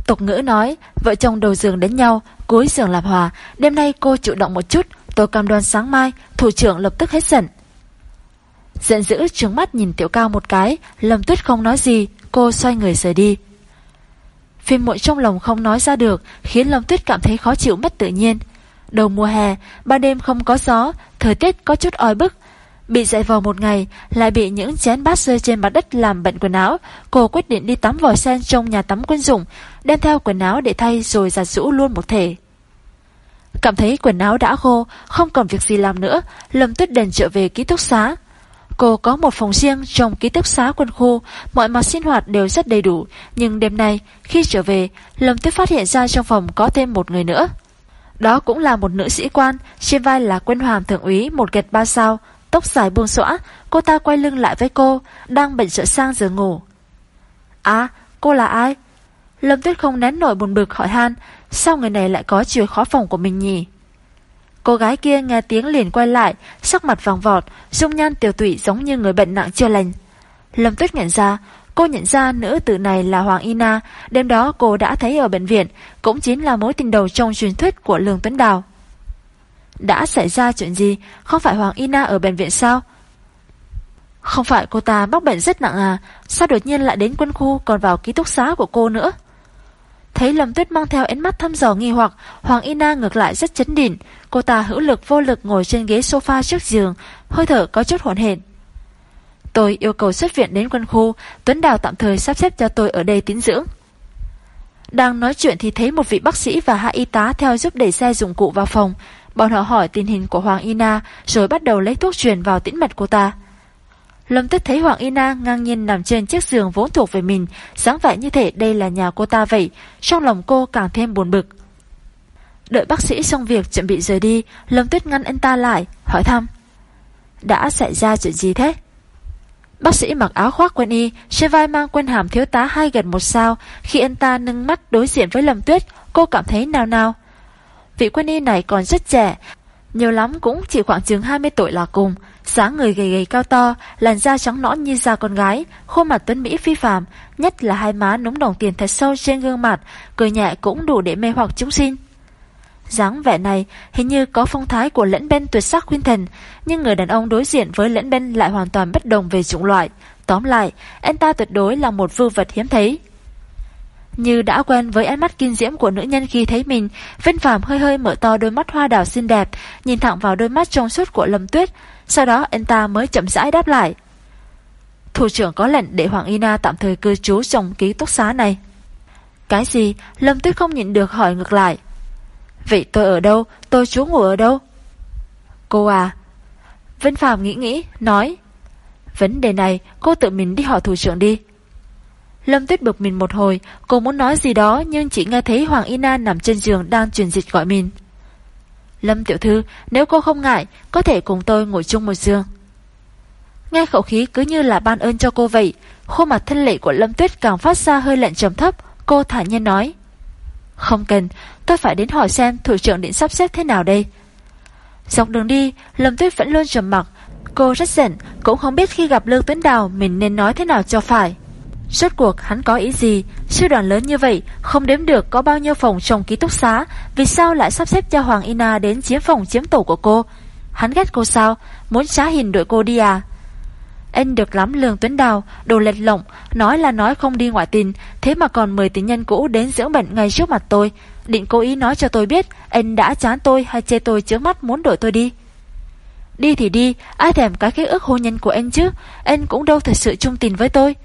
Tục ngữ nói, vợ chồng đầu giường đến nhau, cuối giường làm hòa, đêm nay cô chủ động một chút, tôi cam đoan sáng mai, thủ trưởng lập tức hết giận. Giận dữ trướng mắt nhìn tiểu cao một cái, Lâm Tuyết không nói gì, cô xoay người rời đi. Phim muội trong lòng không nói ra được, khiến Lâm Tuyết cảm thấy khó chịu mất tự nhiên. Đầu mùa hè, ban đêm không có gió, thời tiết có chút oi bức. Bị dậy vào một ngày, lại bị những chén bát rơi trên mặt đất làm bận quần áo. Cô quyết định đi tắm vòi sen trong nhà tắm quân dụng, đem theo quần áo để thay rồi giặt rũ luôn một thể. Cảm thấy quần áo đã khô, không còn việc gì làm nữa, Lâm Tuyết đền trở về ký túc xá. Cô có một phòng riêng trong ký túc xá quân khu, mọi mặt sinh hoạt đều rất đầy đủ, nhưng đêm nay, khi trở về, Lâm Tuyết phát hiện ra trong phòng có thêm một người nữa. Đó cũng là một nữ sĩ quan, trên vai là quân hoàng thượng úy một gạch ba sao, tóc dài buông xõa, cô ta quay lưng lại với cô, đang bệnh sợ sang giường ngủ. À, cô là ai? Lâm Tuyết không nén nổi buồn bực hỏi han, sao người này lại có chìa khó phòng của mình nhỉ? Cô gái kia nghe tiếng liền quay lại, sắc mặt vàng vọt, dung nhan tiểu tụy giống như người bệnh nặng chưa lành. Lâm Tuyết nhận ra, cô nhận ra nữ tử này là Hoàng Ina, đêm đó cô đã thấy ở bệnh viện, cũng chính là mối tình đầu trong truyền thuyết của Lương Tuấn Đào. Đã xảy ra chuyện gì, không phải Hoàng Ina ở bệnh viện sao? Không phải cô ta mắc bệnh rất nặng à, sao đột nhiên lại đến quân khu còn vào ký túc xá của cô nữa? Thấy Lâm Tuyết mang theo ánh mắt thăm dò nghi hoặc, Hoàng Ina ngược lại rất chấn định. Cô ta hữu lực vô lực ngồi trên ghế sofa trước giường, hơi thở có chút hỗn hển. Tôi yêu cầu xuất viện đến quân khu, Tuấn Đào tạm thời sắp xếp cho tôi ở đây tín dưỡng. Đang nói chuyện thì thấy một vị bác sĩ và hai y tá theo giúp đẩy xe dụng cụ vào phòng. Bọn họ hỏi tình hình của Hoàng Ina rồi bắt đầu lấy thuốc truyền vào tĩnh mạch cô ta. Lâm Tuyết thấy Hoàng Ina ngang nhiên nằm trên chiếc giường vốn thuộc về mình, dáng vẻ như thể đây là nhà cô ta vậy, trong lòng cô càng thêm buồn bực. Đợi bác sĩ xong việc chuẩn bị rời đi, Lâm Tuyết ngăn anh ta lại, hỏi thăm. Đã xảy ra chuyện gì thế? Bác sĩ mặc áo khoác quân y, trên vai mang quân hàm thiếu tá hai gần một sao. Khi anh ta nâng mắt đối diện với Lâm Tuyết, cô cảm thấy nào nào. Vị quân y này còn rất trẻ, nhiều lắm cũng chỉ khoảng chừng 20 tuổi là cùng. Sáng người gầy gầy cao to, làn da trắng nõn như da con gái, khuôn mặt tuấn Mỹ phi phàm, nhất là hai má núng đồng tiền thật sâu trên gương mặt, cười nhẹ cũng đủ để mê hoặc chúng sinh dáng vẻ này hình như có phong thái của lẫn bên tuyệt sắc khuyên thần, nhưng người đàn ông đối diện với lẫn bên lại hoàn toàn bất đồng về chủng loại. Tóm lại, anh ta tuyệt đối là một vư vật hiếm thấy. Như đã quen với ánh mắt kinh diễm của nữ nhân khi thấy mình, Vinh Phạm hơi hơi mở to đôi mắt hoa đào xinh đẹp, nhìn thẳng vào đôi mắt trong suốt của Lâm Tuyết, sau đó anh ta mới chậm rãi đáp lại. Thủ trưởng có lệnh để Hoàng Ina tạm thời cư trú trong ký túc xá này. Cái gì? Lâm Tuyết không nhịn được hỏi ngược lại. Vậy tôi ở đâu? Tôi trú ngủ ở đâu? Cô à? Vân Phạm nghĩ nghĩ, nói. Vấn đề này cô tự mình đi hỏi thủ trưởng đi. Lâm Tuyết bực mình một hồi, cô muốn nói gì đó nhưng chỉ nghe thấy Hoàng Ina nằm trên giường đang truyền dịch gọi mình. Lâm tiểu thư, nếu cô không ngại, có thể cùng tôi ngồi chung một giường. Nghe khẩu khí cứ như là ban ơn cho cô vậy, khuôn mặt thân lệ của Lâm Tuyết càng phát ra hơi lạnh trầm thấp, cô thả nhiên nói. Không cần, tôi phải đến hỏi xem thủ trưởng định sắp xếp thế nào đây. Dọc đường đi, Lâm Tuyết vẫn luôn trầm mặc, cô rất giận, cũng không biết khi gặp Lương Tuấn Đào mình nên nói thế nào cho phải. Suốt cuộc hắn có ý gì? Sư đoàn lớn như vậy Không đếm được có bao nhiêu phòng trong ký túc xá Vì sao lại sắp xếp cho Hoàng Ina Đến chiếm phòng chiếm tổ của cô? Hắn ghét cô sao? Muốn trá hình đội cô đi à? Anh được lắm lương tuấn đào Đồ lệch lộng Nói là nói không đi ngoại tình Thế mà còn mời tình nhân cũ đến dưỡng bệnh ngay trước mặt tôi. Định cố ý nói cho tôi biết Anh đã chán tôi hay chê tôi trước mắt muốn đổi tôi đi? Đi thì đi Ai thèm cái ký ước hôn nhân của anh chứ? Anh cũng đâu thật sự trung tình với tôi.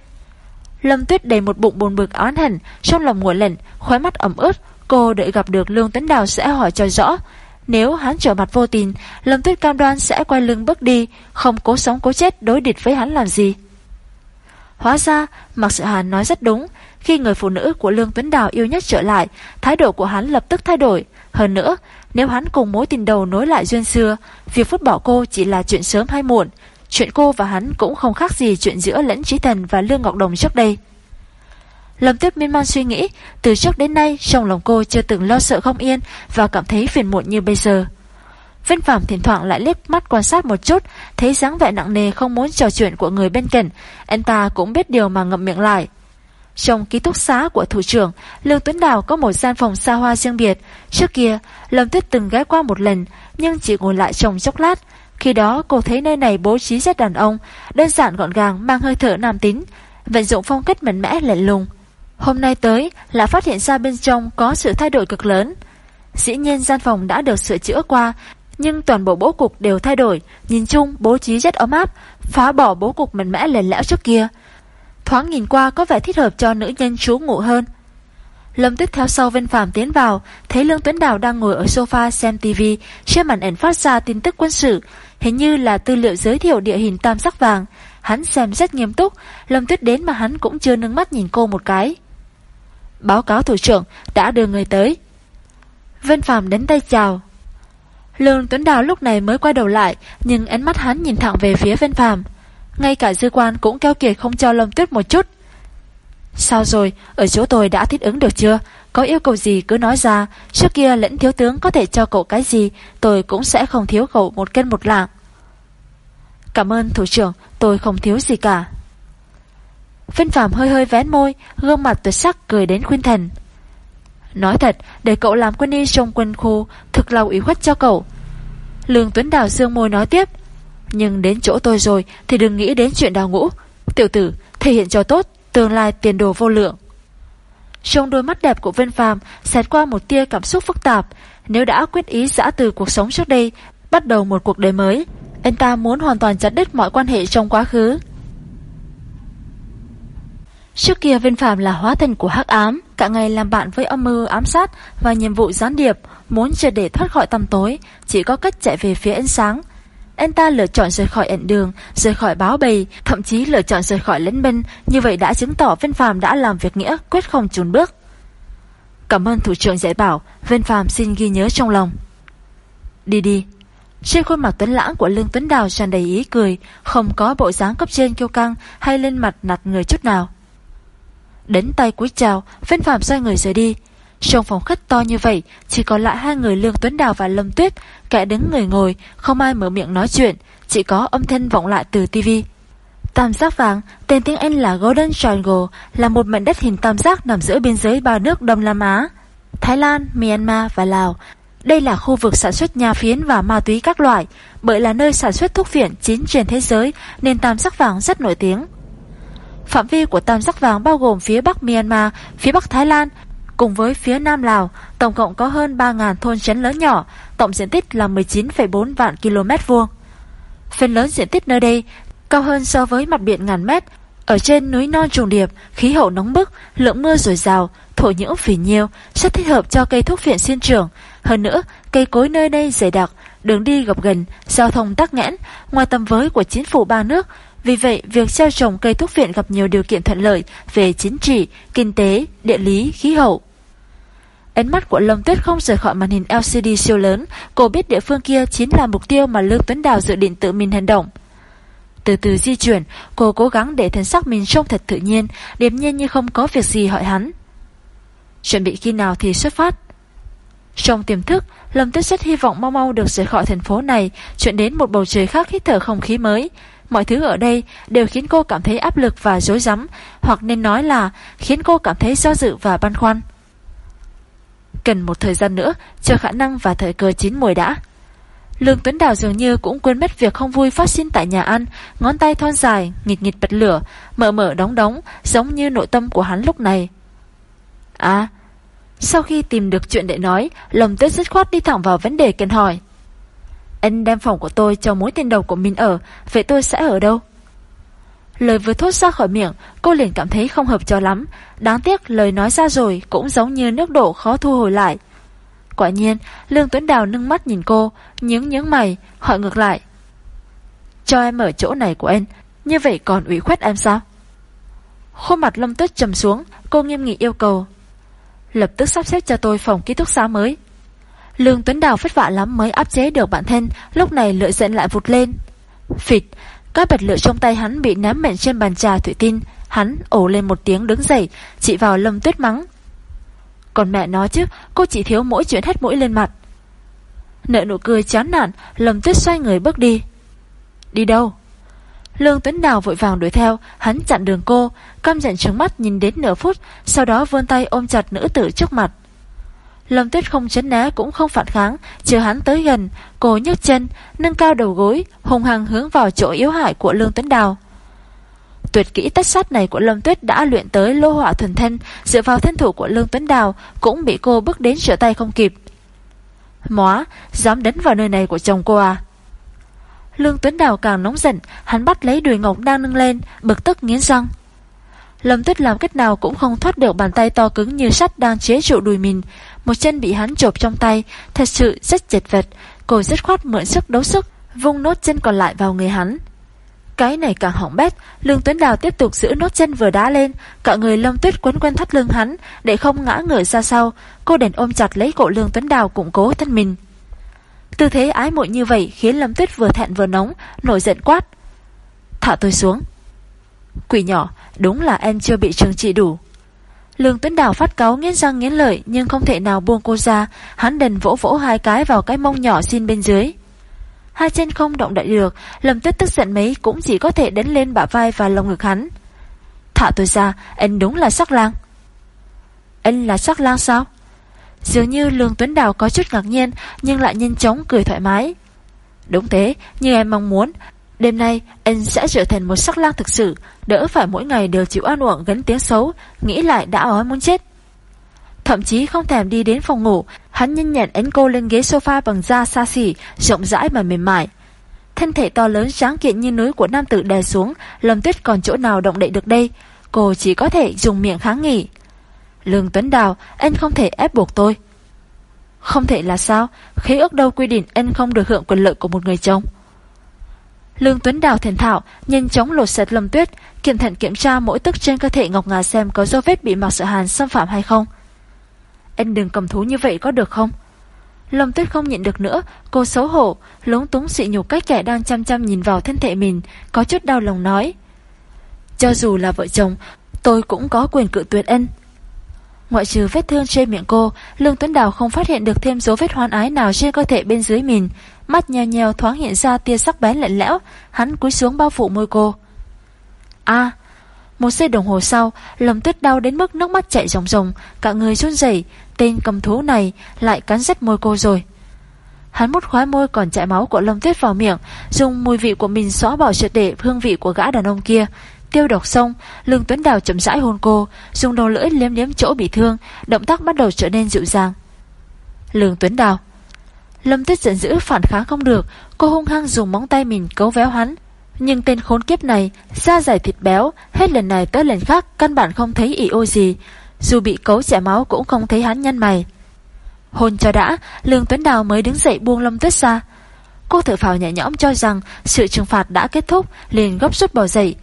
Lâm Tuyết đầy một bụng buồn bực oán hận, trong lòng nguội lạnh, khóe mắt ẩm ướt, cô đợi gặp được Lương Tuấn Đào sẽ hỏi cho rõ. Nếu hắn trở mặt vô tình, Lâm Tuyết cam đoan sẽ quay lưng bước đi, không cố sống cố chết đối địch với hắn làm gì. Hóa ra, Mạc Sự Hàn nói rất đúng, khi người phụ nữ của Lương Tuấn Đào yêu nhất trở lại, thái độ của hắn lập tức thay đổi. Hơn nữa, nếu hắn cùng mối tình đầu nối lại duyên xưa, việc phút bỏ cô chỉ là chuyện sớm hay muộn, Chuyện cô và hắn cũng không khác gì chuyện giữa lẫn trí thần và Lương Ngọc Đồng trước đây. Lâm Tuyết miên man suy nghĩ, từ trước đến nay trong lòng cô chưa từng lo sợ không yên và cảm thấy phiền muộn như bây giờ. Vân Phạm thỉnh thoảng lại liếc mắt quan sát một chút, thấy dáng vẻ nặng nề không muốn trò chuyện của người bên cạnh, anh ta cũng biết điều mà ngậm miệng lại. Trong ký túc xá của thủ trưởng, Lương Tuấn Đào có một gian phòng xa hoa riêng biệt. Trước kia, Lâm Tuyết từng ghé qua một lần, nhưng chỉ ngồi lại trong chốc lát, khi đó cô thấy nơi này bố trí rất đàn ông, đơn giản gọn gàng mang hơi thở nam tính, vận dụng phong cách mạnh mẽ lạnh lùng. Hôm nay tới là phát hiện ra bên trong có sự thay đổi cực lớn. Dĩ nhiên gian phòng đã được sửa chữa qua, nhưng toàn bộ bố cục đều thay đổi, nhìn chung bố trí rất ấm áp, phá bỏ bố cục mạnh mẽ lề lẽo trước kia. Thoáng nhìn qua có vẻ thích hợp cho nữ nhân chú ngủ hơn. Lâm Tuyết theo sau Vân Phạm tiến vào, thấy Lương Tuấn Đào đang ngồi ở sofa xem TV, trên màn ảnh phát ra tin tức quân sự, hình như là tư liệu giới thiệu địa hình tam sắc vàng. Hắn xem rất nghiêm túc, Lâm Tuyết đến mà hắn cũng chưa nâng mắt nhìn cô một cái. Báo cáo thủ trưởng đã đưa người tới. Vân Phạm đến tay chào. Lương Tuấn Đào lúc này mới quay đầu lại, nhưng ánh mắt hắn nhìn thẳng về phía Vân Phạm. Ngay cả dư quan cũng keo kiệt không cho Lâm Tuyết một chút. Sao rồi, ở chỗ tôi đã thích ứng được chưa? Có yêu cầu gì cứ nói ra, trước kia lẫn thiếu tướng có thể cho cậu cái gì, tôi cũng sẽ không thiếu cậu một cân một lạng. Cảm ơn thủ trưởng, tôi không thiếu gì cả. Vinh Phạm hơi hơi vén môi, gương mặt tuyệt sắc cười đến khuyên thần. Nói thật, để cậu làm quân y trong quân khu, thực lòng ủy khuất cho cậu. Lương Tuấn Đào dương môi nói tiếp. Nhưng đến chỗ tôi rồi thì đừng nghĩ đến chuyện đào ngũ. Tiểu tử, thể hiện cho tốt, tương lai tiền đồ vô lượng. Trong đôi mắt đẹp của Vân Phạm, xẹt qua một tia cảm xúc phức tạp. Nếu đã quyết ý giã từ cuộc sống trước đây, bắt đầu một cuộc đời mới, anh ta muốn hoàn toàn chặt đứt mọi quan hệ trong quá khứ. Trước kia viên Phạm là hóa thân của hắc ám, cả ngày làm bạn với âm mưu ám sát và nhiệm vụ gián điệp, muốn triệt để thoát khỏi tầm tối, chỉ có cách chạy về phía ánh sáng. Anh ta lựa chọn rời khỏi ẩn đường, rời khỏi báo bầy, thậm chí lựa chọn rời khỏi lính binh, như vậy đã chứng tỏ viên Phạm đã làm việc nghĩa, quyết không chùn bước. Cảm ơn thủ trưởng dạy bảo, viên Phạm xin ghi nhớ trong lòng. Đi đi. Trên khuôn mặt tuấn lãng của Lương Tuấn Đào tràn đầy ý cười, không có bộ dáng cấp trên kiêu căng hay lên mặt nặt người chút nào. Đến tay cúi chào, Phên Phạm xoay người rời đi. Trong phòng khách to như vậy, chỉ còn lại hai người Lương Tuấn Đào và Lâm Tuyết, kẻ đứng người ngồi, không ai mở miệng nói chuyện, chỉ có âm thanh vọng lại từ tivi. Tam giác vàng, tên tiếng Anh là Golden Triangle, là một mảnh đất hình tam giác nằm giữa biên giới ba nước Đông Nam Á, Thái Lan, Myanmar và Lào. Đây là khu vực sản xuất nha phiến và ma túy các loại, bởi là nơi sản xuất thuốc phiện chính trên thế giới nên tam giác vàng rất nổi tiếng. Phạm vi của tam giác vàng bao gồm phía Bắc Myanmar, phía Bắc Thái Lan, cùng với phía Nam Lào, tổng cộng có hơn 3.000 thôn trấn lớn nhỏ, tổng diện tích là 19,4 vạn km vuông. Phần lớn diện tích nơi đây cao hơn so với mặt biển ngàn mét. Ở trên núi non trùng điệp, khí hậu nóng bức, lượng mưa dồi dào, thổ nhưỡng phì nhiêu, rất thích hợp cho cây thuốc phiện sinh trưởng. Hơn nữa, cây cối nơi đây dày đặc, đường đi gập gần, giao thông tắc nghẽn, ngoài tầm với của chính phủ ba nước, vì vậy, việc gieo trồng cây thuốc viện gặp nhiều điều kiện thuận lợi về chính trị, kinh tế, địa lý, khí hậu. Ánh mắt của Lâm Tuyết không rời khỏi màn hình LCD siêu lớn, cô biết địa phương kia chính là mục tiêu mà Lương Tuấn Đào dự định tự mình hành động. Từ từ di chuyển, cô cố gắng để thân sắc mình trông thật tự nhiên, điềm nhiên như không có việc gì hỏi hắn. Chuẩn bị khi nào thì xuất phát? Trong tiềm thức, Lâm Tuyết rất hy vọng mau mau được rời khỏi thành phố này, chuyển đến một bầu trời khác hít thở không khí mới. Mọi thứ ở đây đều khiến cô cảm thấy áp lực và dối rắm Hoặc nên nói là khiến cô cảm thấy do dự và băn khoăn. Cần một thời gian nữa Chờ khả năng và thời cơ chín mùi đã. Lương Tuấn Đào dường như cũng quên mất việc không vui phát sinh tại nhà ăn Ngón tay thon dài, nghịch nghịch bật lửa Mở mở đóng đóng Giống như nội tâm của hắn lúc này. À Sau khi tìm được chuyện để nói Lòng tuyết dứt khoát đi thẳng vào vấn đề cần hỏi anh đem phòng của tôi cho mối tên đầu của mình ở, vậy tôi sẽ ở đâu? Lời vừa thốt ra khỏi miệng, cô liền cảm thấy không hợp cho lắm. Đáng tiếc lời nói ra rồi cũng giống như nước đổ khó thu hồi lại. Quả nhiên, Lương Tuấn Đào nâng mắt nhìn cô, nhướng nhướng mày, hỏi ngược lại. Cho em ở chỗ này của anh, như vậy còn ủy khuất em sao? Khuôn mặt Lâm Tuyết trầm xuống, cô nghiêm nghị yêu cầu. Lập tức sắp xếp cho tôi phòng ký túc xá mới. Lương Tuấn Đào vất vả lắm mới áp chế được bản thân, lúc này lửa giận lại vụt lên. Phịt, các bật lửa trong tay hắn bị ném mạnh trên bàn trà thủy tinh, hắn ổ lên một tiếng đứng dậy, chỉ vào Lâm Tuyết mắng. Còn mẹ nói chứ, cô chỉ thiếu mỗi chuyện hết mũi lên mặt. Nợ nụ cười chán nản, Lâm Tuyết xoay người bước đi. Đi đâu? Lương Tuấn Đào vội vàng đuổi theo, hắn chặn đường cô, căm giận trứng mắt nhìn đến nửa phút, sau đó vươn tay ôm chặt nữ tử trước mặt. Lâm Tuyết không chấn né cũng không phản kháng, chờ hắn tới gần, cô nhấc chân, nâng cao đầu gối, hùng hăng hướng vào chỗ yếu hại của Lương Tuấn Đào. Tuyệt kỹ tất sát này của Lâm Tuyết đã luyện tới lô hỏa thuần thân, dựa vào thân thủ của Lương Tuấn Đào cũng bị cô bước đến trở tay không kịp. Móa, dám đến vào nơi này của chồng cô à? Lương Tuấn Đào càng nóng giận, hắn bắt lấy đùi ngọc đang nâng lên, bực tức nghiến răng. Lâm Tuyết làm cách nào cũng không thoát được bàn tay to cứng như sắt đang chế trụ đùi mình, một chân bị hắn chộp trong tay, thật sự rất chật vật. Cô rất khoát mượn sức đấu sức, vung nốt chân còn lại vào người hắn. Cái này càng hỏng bét, Lương Tuấn Đào tiếp tục giữ nốt chân vừa đá lên, cả người Lâm Tuyết quấn quanh thắt lưng hắn, để không ngã người ra sau, cô đèn ôm chặt lấy cổ Lương Tuấn Đào củng cố thân mình. Tư thế ái muội như vậy khiến Lâm Tuyết vừa thẹn vừa nóng, nổi giận quát. Thả tôi xuống. Quỷ nhỏ, đúng là em chưa bị trừng trị đủ. Lương Tuấn Đào phát cáu nghiến răng nghiến lợi nhưng không thể nào buông cô ra, hắn đền vỗ vỗ hai cái vào cái mông nhỏ xin bên dưới. Hai chân không động đậy được, Lâm Tuyết tức giận mấy cũng chỉ có thể đến lên bả vai và lồng ngực hắn. Thả tôi ra, anh đúng là sắc lang. Anh là sắc lang sao? Dường như Lương Tuấn Đào có chút ngạc nhiên nhưng lại nhanh chóng cười thoải mái. Đúng thế, như em mong muốn, đêm nay anh sẽ trở thành một sắc lang thực sự, đỡ phải mỗi ngày đều chịu an uổng gánh tiếng xấu, nghĩ lại đã ói muốn chết. Thậm chí không thèm đi đến phòng ngủ, hắn nhanh nhẹn ánh cô lên ghế sofa bằng da xa xỉ, rộng rãi mà mềm mại. Thân thể to lớn tráng kiện như núi của nam tử đè xuống, Lâm Tuyết còn chỗ nào động đậy được đây, cô chỉ có thể dùng miệng kháng nghị. Lương Tuấn Đào, anh không thể ép buộc tôi. Không thể là sao, khí ước đâu quy định anh không được hưởng quyền lợi của một người chồng. Lương Tuấn Đào thiền thạo, nhanh chóng lột sạch Lâm Tuyết, kiểm thận kiểm tra mỗi tức trên cơ thể Ngọc Ngà xem có dấu vết bị Mạc Sợ Hàn xâm phạm hay không. Anh đừng cầm thú như vậy có được không? Lâm Tuyết không nhịn được nữa, cô xấu hổ, lúng túng sự nhục cách kẻ đang chăm chăm nhìn vào thân thể mình, có chút đau lòng nói. Cho dù là vợ chồng, tôi cũng có quyền cự tuyệt anh. Ngoại trừ vết thương trên miệng cô, Lương Tuấn Đào không phát hiện được thêm dấu vết hoan ái nào trên cơ thể bên dưới mình. Mắt nhèo nhèo thoáng hiện ra tia sắc bén lạnh lẽo, hắn cúi xuống bao phủ môi cô. A, một giây đồng hồ sau, Lâm Tuyết đau đến mức nước mắt chảy ròng ròng, cả người run rẩy, tên cầm thú này lại cắn rách môi cô rồi. Hắn mút khóe môi còn chảy máu của Lâm Tuyết vào miệng, dùng mùi vị của mình xóa bỏ triệt để hương vị của gã đàn ông kia, Tiêu độc xong, Lương Tuấn Đào chậm rãi hôn cô, dùng đầu lưỡi liếm liếm chỗ bị thương, động tác bắt đầu trở nên dịu dàng. Lương Tuấn Đào Lâm Tuyết giận dữ phản kháng không được, cô hung hăng dùng móng tay mình cấu véo hắn. Nhưng tên khốn kiếp này, da dày thịt béo, hết lần này tới lần khác căn bản không thấy ỉ ôi gì. Dù bị cấu chảy máu cũng không thấy hắn nhăn mày. Hôn cho đã, Lương Tuấn Đào mới đứng dậy buông Lâm Tuyết ra. Cô thở phào nhẹ nhõm cho rằng sự trừng phạt đã kết thúc, liền gấp rút bỏ dậy.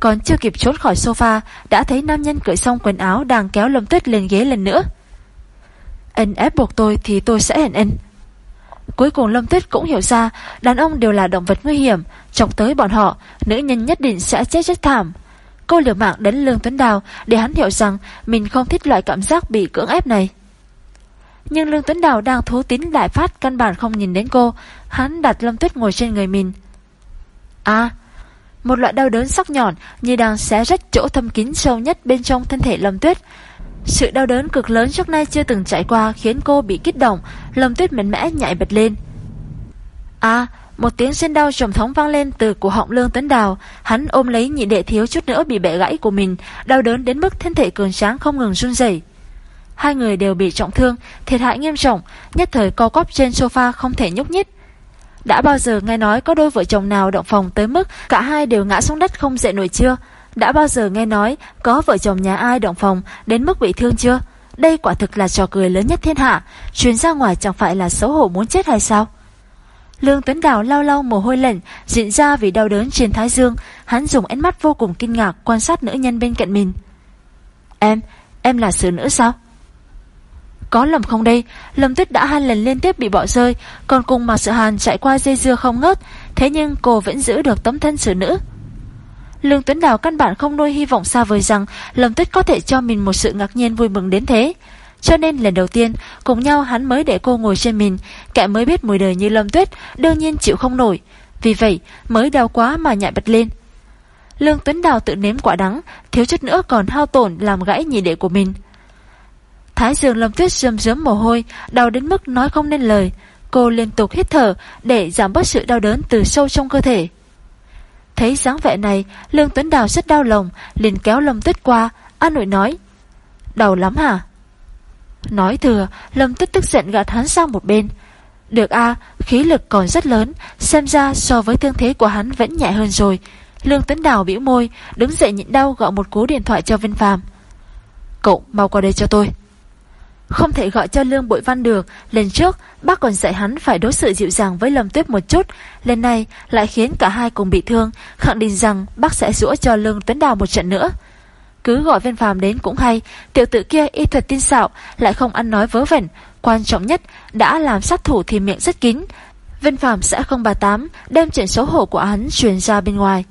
Còn chưa kịp trốn khỏi sofa Đã thấy nam nhân cởi xong quần áo Đang kéo Lâm Tuyết lên ghế lần nữa Anh ép buộc tôi thì tôi sẽ hẹn anh Cuối cùng Lâm Tuyết cũng hiểu ra, Đàn ông đều là động vật nguy hiểm, Chọc tới bọn họ, Nữ nhân nhất định sẽ chết rất thảm Cô liều mạng đến Lương Tuấn Đào Để hắn hiểu rằng mình không thích loại cảm giác bị cưỡng ép này Nhưng Lương Tuấn Đào đang thú tín đại phát Căn bản không nhìn đến cô, Hắn đặt Lâm Tuyết ngồi trên người mình À một loại đau đớn sắc nhọn như đang xé rách chỗ thâm kín sâu nhất bên trong thân thể Lâm Tuyết. Sự đau đớn cực lớn trước nay chưa từng trải qua khiến cô bị kích động, lồng Tuyết mạnh mẽ nhảy bật lên. À, một tiếng xin đau trầm thống vang lên từ cổ họng Lương Tấn Đào, hắn ôm lấy nhị đệ thiếu chút nữa bị bẻ gãy của mình, đau đớn đến mức thân thể cường sáng không ngừng run rẩy. Hai người đều bị trọng thương, thiệt hại nghiêm trọng, nhất thời co quắp trên sofa không thể nhúc nhích. Đã bao giờ nghe nói có đôi vợ chồng nào động phòng tới mức cả hai đều ngã xuống đất không dậy nổi chưa? Đã bao giờ nghe nói có vợ chồng nhà ai động phòng đến mức bị thương chưa? Đây quả thực là trò cười lớn nhất thiên hạ, chuyến ra ngoài chẳng phải là xấu hổ muốn chết hay sao? Lương Tuấn Đào lau lau mồ hôi lạnh, diễn ra vì đau đớn trên thái dương, hắn dùng ánh mắt vô cùng kinh ngạc quan sát nữ nhân bên cạnh mình. Em, em là xử nữ sao? Có lầm không đây, Lâm Tuyết đã hai lần liên tiếp bị bỏ rơi, còn cùng mà sự hàn chạy qua dây dưa không ngớt, thế nhưng cô vẫn giữ được tấm thân xử nữ. Lương Tuấn Đào căn bản không nuôi hy vọng xa vời rằng Lâm Tuyết có thể cho mình một sự ngạc nhiên vui mừng đến thế. Cho nên lần đầu tiên, cùng nhau hắn mới để cô ngồi trên mình, kẻ mới biết mùi đời như Lâm Tuyết, đương nhiên chịu không nổi. Vì vậy, mới đau quá mà nhại bật lên. Lương Tuấn Đào tự nếm quả đắng, thiếu chút nữa còn hao tổn làm gãy nhị đệ của mình. Thái dương Lâm Tuyết rơm rớm mồ hôi, đau đến mức nói không nên lời. Cô liên tục hít thở để giảm bớt sự đau đớn từ sâu trong cơ thể. Thấy dáng vẻ này, Lương Tuấn Đào rất đau lòng, liền kéo Lâm Tuyết qua, an ủi nói. Đau lắm hả? Nói thừa, Lâm Tuyết tức giận gạt hắn sang một bên. Được a khí lực còn rất lớn, xem ra so với thương thế của hắn vẫn nhẹ hơn rồi. Lương Tuấn Đào bĩu môi, đứng dậy nhịn đau gọi một cú điện thoại cho vân Phàm. Cậu mau qua đây cho tôi. Không thể gọi cho Lương Bội Văn được. Lần trước, bác còn dạy hắn phải đối xử dịu dàng với Lâm Tuyết một chút. Lần này lại khiến cả hai cùng bị thương, Khẳng định rằng bác sẽ rũa cho Lương Tuấn Đào một trận nữa. Cứ gọi viên phàm đến cũng hay, Tiểu tử kia y thuật tin xạo Lại không ăn nói vớ vẩn. Quan trọng nhất, đã làm sát thủ thì miệng rất kín. Viên phàm sẽ không bà tám Đem chuyện xấu hổ của hắn truyền ra bên ngoài.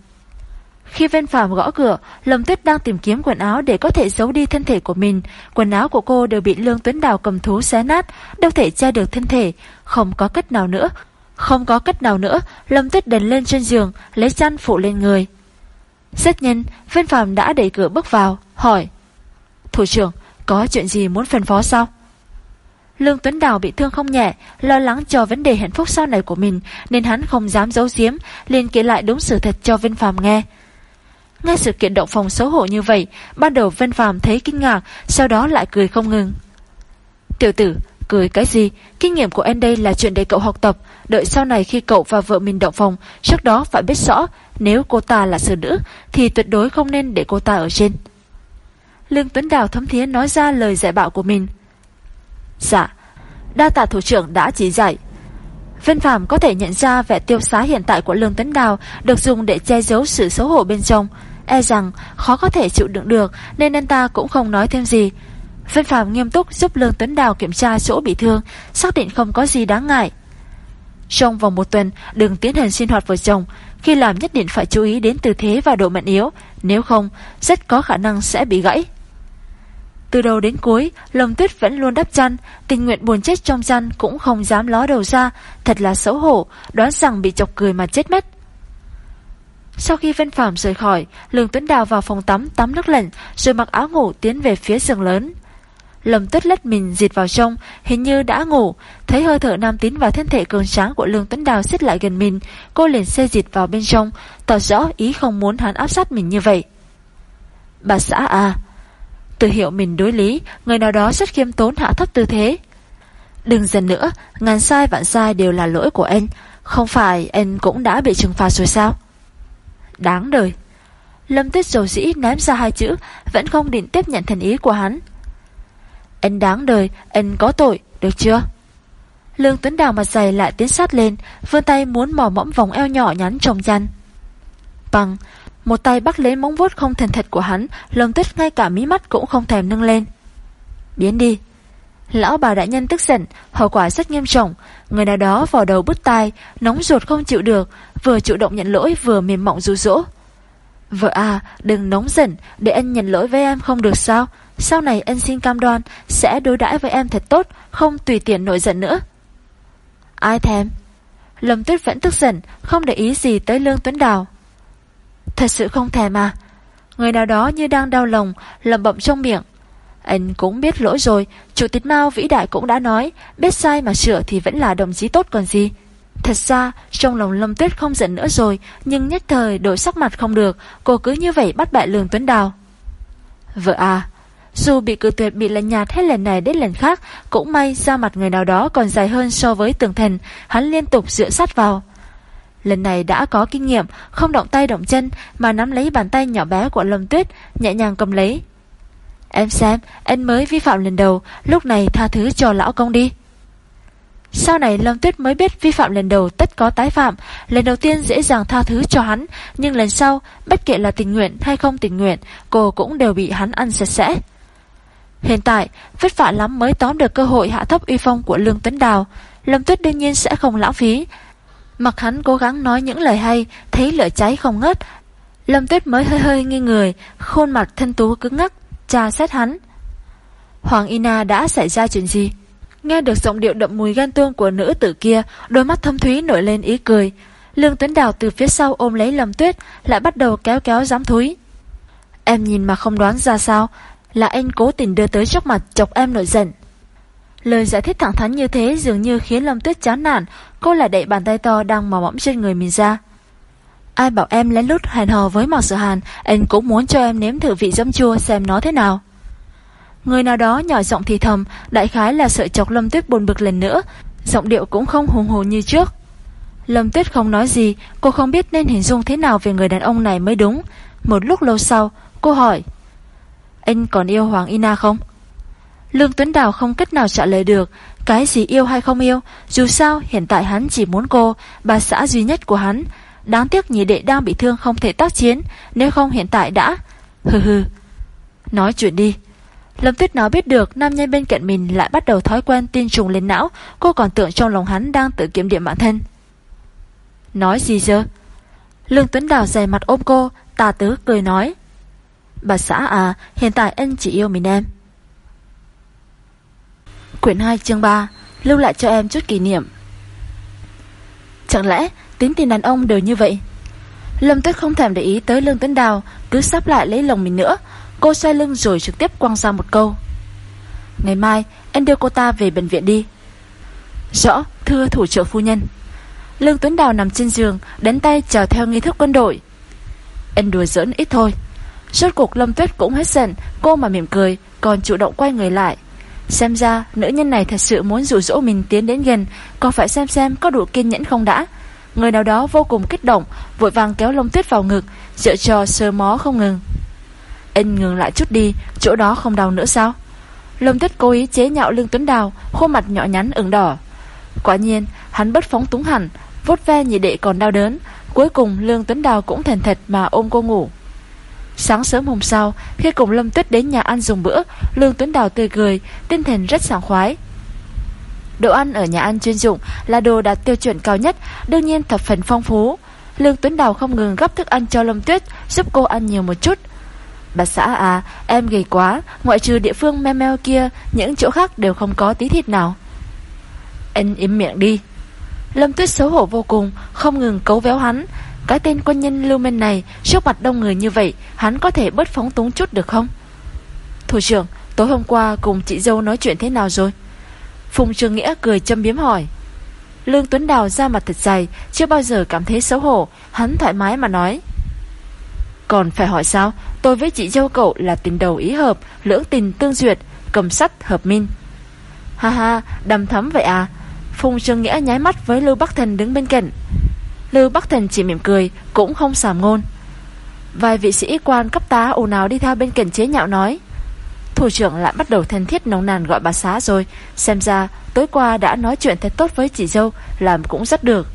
Khi Vân Phạm gõ cửa, Lâm Tuyết đang tìm kiếm quần áo để có thể giấu đi thân thể của mình. Quần áo của cô đều bị Lương Tuấn Đào cầm thú xé nát, đâu thể che được thân thể, không có cách nào nữa. Không có cách nào nữa, Lâm Tuyết đần lên trên giường, lấy chăn phủ lên người. Rất nhanh, Vân Phạm đã đẩy cửa bước vào, hỏi. Thủ trưởng, có chuyện gì muốn phân phó sao? Lương Tuấn Đào bị thương không nhẹ, lo lắng cho vấn đề hạnh phúc sau này của mình, nên hắn không dám giấu giếm, liền kể lại đúng sự thật cho Vân Phạm nghe. Nghe sự kiện động phòng xấu hổ như vậy, ban đầu Vân phàm thấy kinh ngạc, sau đó lại cười không ngừng. Tiểu tử, cười cái gì? Kinh nghiệm của em đây là chuyện để cậu học tập, đợi sau này khi cậu và vợ mình động phòng, trước đó phải biết rõ, nếu cô ta là sự nữ, thì tuyệt đối không nên để cô ta ở trên. Lương Tuấn Đào thấm thiế nói ra lời dạy bảo của mình. Dạ, đa tạ thủ trưởng đã chỉ dạy. Vân Phạm có thể nhận ra vẻ tiêu xá hiện tại của Lương Tấn Đào được dùng để che giấu sự xấu hổ bên trong, e rằng khó có thể chịu đựng được nên anh ta cũng không nói thêm gì. Vân Phạm nghiêm túc giúp Lương Tấn Đào kiểm tra chỗ bị thương, xác định không có gì đáng ngại. Trong vòng một tuần, đừng tiến hành sinh hoạt vợ chồng, khi làm nhất định phải chú ý đến tư thế và độ mạnh yếu, nếu không, rất có khả năng sẽ bị gãy. Từ đầu đến cuối, lồng tuyết vẫn luôn đắp chăn, tình nguyện buồn chết trong chăn cũng không dám ló đầu ra, thật là xấu hổ, đoán rằng bị chọc cười mà chết mất. Sau khi Vân Phạm rời khỏi, Lương Tuấn Đào vào phòng tắm tắm nước lạnh, rồi mặc áo ngủ tiến về phía giường lớn. lồng tuyết lất mình dịt vào trong, hình như đã ngủ, thấy hơi thở nam tín và thân thể cường sáng của Lương Tuấn Đào xích lại gần mình, cô liền xê dịt vào bên trong, tỏ rõ ý không muốn hắn áp sát mình như vậy. Bà xã à, tự hiểu mình đối lý, người nào đó rất khiêm tốn hạ thấp tư thế. Đừng dần nữa, ngàn sai vạn sai đều là lỗi của anh, không phải anh cũng đã bị trừng phạt rồi sao? Đáng đời. Lâm Tuyết dầu dĩ ném ra hai chữ, vẫn không định tiếp nhận thành ý của hắn. Anh đáng đời, anh có tội, được chưa? Lương Tuấn Đào mặt dày lại tiến sát lên, vươn tay muốn mò mõm vòng eo nhỏ nhắn trong chăn. Bằng, một tay bắt lấy móng vuốt không thành thật của hắn, lồng tuyết ngay cả mí mắt cũng không thèm nâng lên. Biến đi. Lão bà đại nhân tức giận, hậu quả rất nghiêm trọng. Người nào đó vào đầu bứt tai, nóng ruột không chịu được, vừa chủ động nhận lỗi vừa mềm mỏng rú rỗ. Vợ à, đừng nóng giận, để anh nhận lỗi với em không được sao? Sau này anh xin cam đoan sẽ đối đãi với em thật tốt, không tùy tiện nổi giận nữa. Ai thèm? Lâm Tuyết vẫn tức giận, không để ý gì tới Lương Tuấn Đào. Thật sự không thèm à? Người nào đó như đang đau lòng, lầm bậm trong miệng. Anh cũng biết lỗi rồi, Chủ tịch Mao vĩ đại cũng đã nói, biết sai mà sửa thì vẫn là đồng chí tốt còn gì. Thật ra, trong lòng Lâm Tuyết không giận nữa rồi, nhưng nhất thời đổi sắc mặt không được, cô cứ như vậy bắt bại Lương Tuấn Đào. Vợ à, dù bị cử tuyệt bị lạnh nhạt hết lần này đến lần khác, cũng may ra mặt người nào đó còn dài hơn so với tường thần, hắn liên tục dựa sát vào. Lần này đã có kinh nghiệm, không động tay động chân mà nắm lấy bàn tay nhỏ bé của Lâm Tuyết, nhẹ nhàng cầm lấy. Em xem, anh mới vi phạm lần đầu, lúc này tha thứ cho lão công đi. Sau này Lâm Tuyết mới biết vi phạm lần đầu tất có tái phạm, lần đầu tiên dễ dàng tha thứ cho hắn, nhưng lần sau, bất kể là tình nguyện hay không tình nguyện, cô cũng đều bị hắn ăn sạch sẽ. Hiện tại, vất vả lắm mới tóm được cơ hội hạ thấp uy phong của Lương Tuấn Đào. Lâm Tuyết đương nhiên sẽ không lãng phí. Mặc hắn cố gắng nói những lời hay, thấy lửa cháy không ngớt. Lâm Tuyết mới hơi hơi nghi người, khuôn mặt thân tú cứng ngắc, tra xét hắn. Hoàng Ina đã xảy ra chuyện gì? Nghe được giọng điệu đậm mùi gan tuông của nữ tử kia, đôi mắt thâm thúy nổi lên ý cười. Lương Tuấn Đào từ phía sau ôm lấy Lâm Tuyết, lại bắt đầu kéo kéo giám thúi. Em nhìn mà không đoán ra sao, là anh cố tình đưa tới trước mặt chọc em nổi giận. Lời giải thích thẳng thắn như thế dường như khiến Lâm Tuyết chán nản, cô lại đẩy bàn tay to đang mò mẫm trên người mình ra. Ai bảo em lén lút hẹn hò với Mạc Sở Hàn, anh cũng muốn cho em nếm thử vị dấm chua xem nó thế nào. Người nào đó nhỏ giọng thì thầm, đại khái là sợ chọc Lâm Tuyết buồn bực lần nữa, giọng điệu cũng không hùng hồ như trước. Lâm Tuyết không nói gì, cô không biết nên hình dung thế nào về người đàn ông này mới đúng. Một lúc lâu sau, cô hỏi anh còn yêu Hoàng Ina không? Lương Tuấn Đào không cách nào trả lời được Cái gì yêu hay không yêu Dù sao hiện tại hắn chỉ muốn cô Bà xã duy nhất của hắn. Đáng tiếc nhị đệ đang bị thương không thể tác chiến Nếu không hiện tại đã. Hừ hừ. Nói chuyện đi. Lâm Tuyết nói biết được nam nhân bên cạnh mình lại bắt đầu thói quen tin trùng lên não Cô còn tưởng trong lòng hắn đang tự kiểm điểm bản thân. Nói gì giờ? Lương Tuấn Đào dày mặt ôm cô Tà tứ cười nói. Bà xã à, hiện tại anh chỉ yêu mình em. Quyển 2 chương 3 Lưu lại cho em chút kỷ niệm. Chẳng lẽ tính tình đàn ông đều như vậy? Lâm Tuyết không thèm để ý tới Lương Tuấn Đào, Cứ sắp lại lấy lòng mình nữa. Cô xoay lưng rồi trực tiếp quăng ra một câu. Ngày mai, em đưa cô ta về bệnh viện đi. Rõ, thưa thủ trưởng phu nhân. Lương Tuấn Đào nằm trên giường, Đánh tay chờ theo nghi thức quân đội. Em đùa giỡn ít thôi. Rốt cuộc Lâm Tuyết cũng hết giận, Cô mà mỉm cười, Còn chủ động quay người lại. Xem ra, nữ nhân này thật sự muốn dụ dỗ mình tiến đến gần, Còn phải xem xem có đủ kiên nhẫn không đã. Người nào đó vô cùng kích động, Vội vàng kéo lông tuyết vào ngực Dựa cho sơ mó không ngừng. Anh ngừng lại chút đi, Chỗ đó không đau nữa sao? Lông tuyết cố ý chế nhạo lương tuấn đào, Khuôn mặt nhỏ nhắn ửng đỏ. Quả nhiên, hắn bất phóng túng hẳn Vốt ve nhị đệ còn đau đớn. Cuối cùng lương tuấn đào cũng thành thật mà ôm cô ngủ. Sáng sớm hôm sau, khi cùng Lâm Tuyết đến nhà ăn dùng bữa, Lương Tuấn Đào tươi cười, tinh thần rất sảng khoái. Đồ ăn ở nhà ăn chuyên dụng là đồ đạt tiêu chuẩn cao nhất, đương nhiên thập phần phong phú. Lương Tuấn Đào không ngừng gấp thức ăn cho Lâm Tuyết, giúp cô ăn nhiều một chút. Bà xã à, em gầy quá, ngoại trừ địa phương me meo kia, những chỗ khác đều không có tí thịt nào. Anh im miệng đi. Lâm Tuyết xấu hổ vô cùng, không ngừng cấu véo hắn, cái tên quân nhân lưu minh này Trước mặt đông người như vậy, Hắn có thể bớt phóng túng chút được không? Thủ trưởng, Tối hôm qua cùng chị dâu nói chuyện thế nào rồi? Phùng Trường Nghĩa cười châm biếm hỏi. Lương Tuấn Đào ra mặt thật dày, Chưa bao giờ cảm thấy xấu hổ, Hắn thoải mái mà nói. Còn phải hỏi sao? Tôi với chị dâu cậu là tình đầu ý hợp, Lưỡng tình tương duyệt, Cầm sắt hợp minh. Ha ha, đầm thấm vậy à? Phùng Trường Nghĩa nháy mắt với Lưu Bắc Thần đứng bên cạnh. Lưu Bắc Thần chỉ mỉm cười, Cũng không sàm ngôn. Vài vị sĩ quan cấp tá ồn ào đi theo bên cạnh chế nhạo nói. Thủ trưởng lại bắt đầu thân thiết nồng nàn gọi bà xá rồi, Xem ra tối qua đã nói chuyện thật tốt với chị dâu, Làm cũng rất được.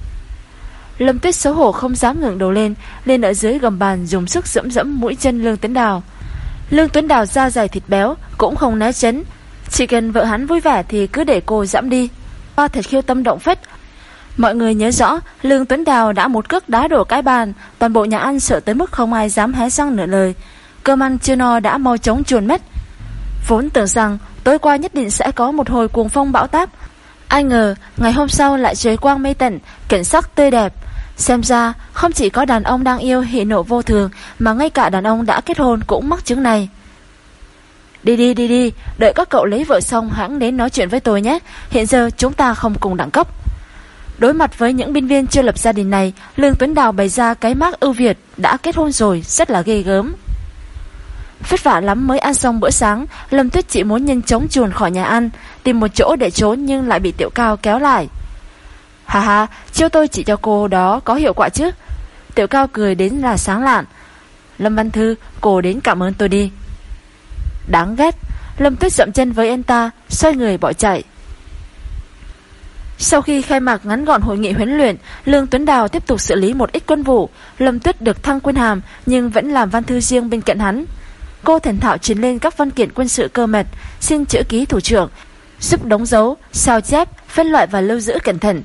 Lâm tuyết xấu hổ không dám ngẩng đầu lên Lên ở dưới gầm bàn dùng sức dẫm dẫm mũi chân Lương Tuấn Đào. Lương Tuấn Đào da dày thịt béo, Cũng không né chấn Chỉ cần vợ hắn vui vẻ thì cứ để cô dẫm đi. Ba thật khiêu tâm động phết Mọi người nhớ rõ, Lương Tuấn Đào đã một cước đá đổ cái bàn, toàn bộ nhà ăn sợ tới mức không ai dám hé răng nửa lời. Cơm ăn chưa no đã mau chóng chuồn mất. Vốn tưởng rằng tối qua nhất định sẽ có một hồi cuồng phong bão táp. Ai ngờ, ngày hôm sau lại trời quang mây tận, cảnh sắc tươi đẹp. Xem ra, không chỉ có đàn ông đang yêu hỉ nộ vô thường, mà ngay cả đàn ông đã kết hôn cũng mắc chứng này. Đi đi đi đi, đợi các cậu lấy vợ xong hãng đến nói chuyện với tôi nhé. Hiện giờ chúng ta không cùng đẳng cấp. Đối mặt với những biên viên chưa lập gia đình này, Lương Tuấn Đào bày ra cái mác ưu việt, đã kết hôn rồi, rất là ghê gớm. Vất vả lắm mới ăn xong bữa sáng, Lâm Tuyết chỉ muốn nhanh chóng chuồn khỏi nhà ăn, tìm một chỗ để trốn nhưng lại bị Tiểu Cao kéo lại. Hà hà, chiêu tôi chỉ cho cô đó có hiệu quả chứ. Tiểu Cao cười đến là sáng lạn. Lâm Văn Thư, cô đến cảm ơn tôi đi. Đáng ghét, Lâm Tuyết dậm chân với anh ta, xoay người bỏ chạy. Sau khi khai mạc ngắn gọn hội nghị huấn luyện, Lương Tuấn Đào tiếp tục xử lý một ít quân vụ. Lâm Tuyết được thăng quân hàm nhưng vẫn làm văn thư riêng bên cạnh hắn. Cô thần thạo trình lên các văn kiện quân sự cơ mật, xin chữ ký thủ trưởng, giúp đóng dấu, sao chép, phân loại và lưu giữ cẩn thận.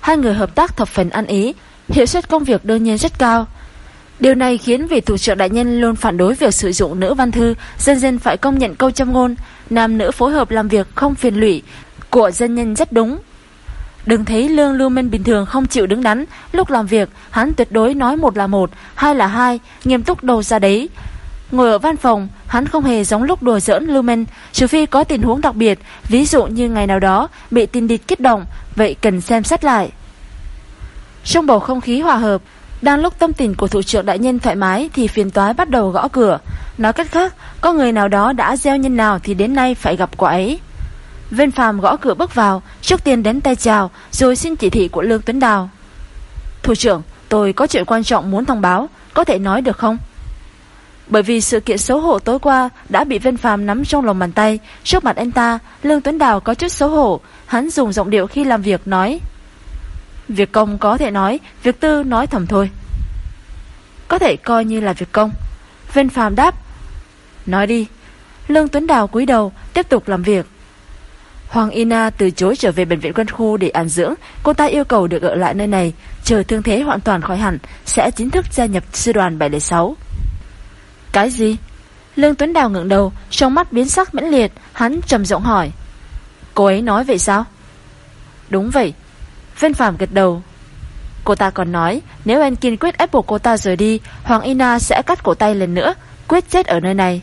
Hai người hợp tác thập phần ăn ý, hiệu suất công việc đương nhiên rất cao. Điều này khiến vị thủ trưởng đại nhân luôn phản đối việc sử dụng nữ văn thư, dân dân phải công nhận câu châm ngôn, nam nữ phối hợp làm việc không phiền lụy của dân nhân rất đúng. Đừng thấy Lương Lưu Minh bình thường không chịu đứng đắn, lúc làm việc hắn tuyệt đối nói một là một, hai là hai, nghiêm túc đầu ra đấy. Ngồi ở văn phòng, hắn không hề giống lúc đùa giỡn Lưu Minh, trừ phi có tình huống đặc biệt, ví dụ như ngày nào đó bị tin địch kích động, vậy cần xem xét lại. Trong bầu không khí hòa hợp, đang lúc tâm tình của thủ trưởng đại nhân thoải mái thì phiền toái bắt đầu gõ cửa. Nói cách khác, có người nào đó đã gieo nhân nào thì đến nay phải gặp quả ấy. Vên Phàm gõ cửa bước vào, trước tiên đến tay chào, rồi xin chỉ thị của Lương Tuấn Đào. Thủ trưởng, tôi có chuyện quan trọng muốn thông báo, có thể nói được không? Bởi vì sự kiện xấu hổ tối qua đã bị Vên Phàm nắm trong lòng bàn tay, trước mặt anh ta, Lương Tuấn Đào có chút xấu hổ, hắn dùng giọng điệu khi làm việc nói: "Việc công có thể nói, việc tư nói thầm thôi." Có thể coi như là việc công. Vên Phàm đáp: "Nói đi." Lương Tuấn Đào cúi đầu, tiếp tục làm việc. Hoàng Ina từ chối trở về bệnh viện quân khu để an dưỡng, cô ta yêu cầu được ở lại nơi này, chờ thương thế hoàn toàn khỏi hẳn, sẽ chính thức gia nhập sư đoàn 706. Cái gì? Lương Tuấn Đào ngẩng đầu, trong mắt biến sắc mãnh liệt, hắn trầm giọng hỏi. Cô ấy nói vậy sao? Đúng vậy. Vân Phạm gật đầu. Cô ta còn nói, nếu anh kiên quyết ép buộc cô ta rời đi, Hoàng Ina sẽ cắt cổ tay lần nữa, quyết chết ở nơi này.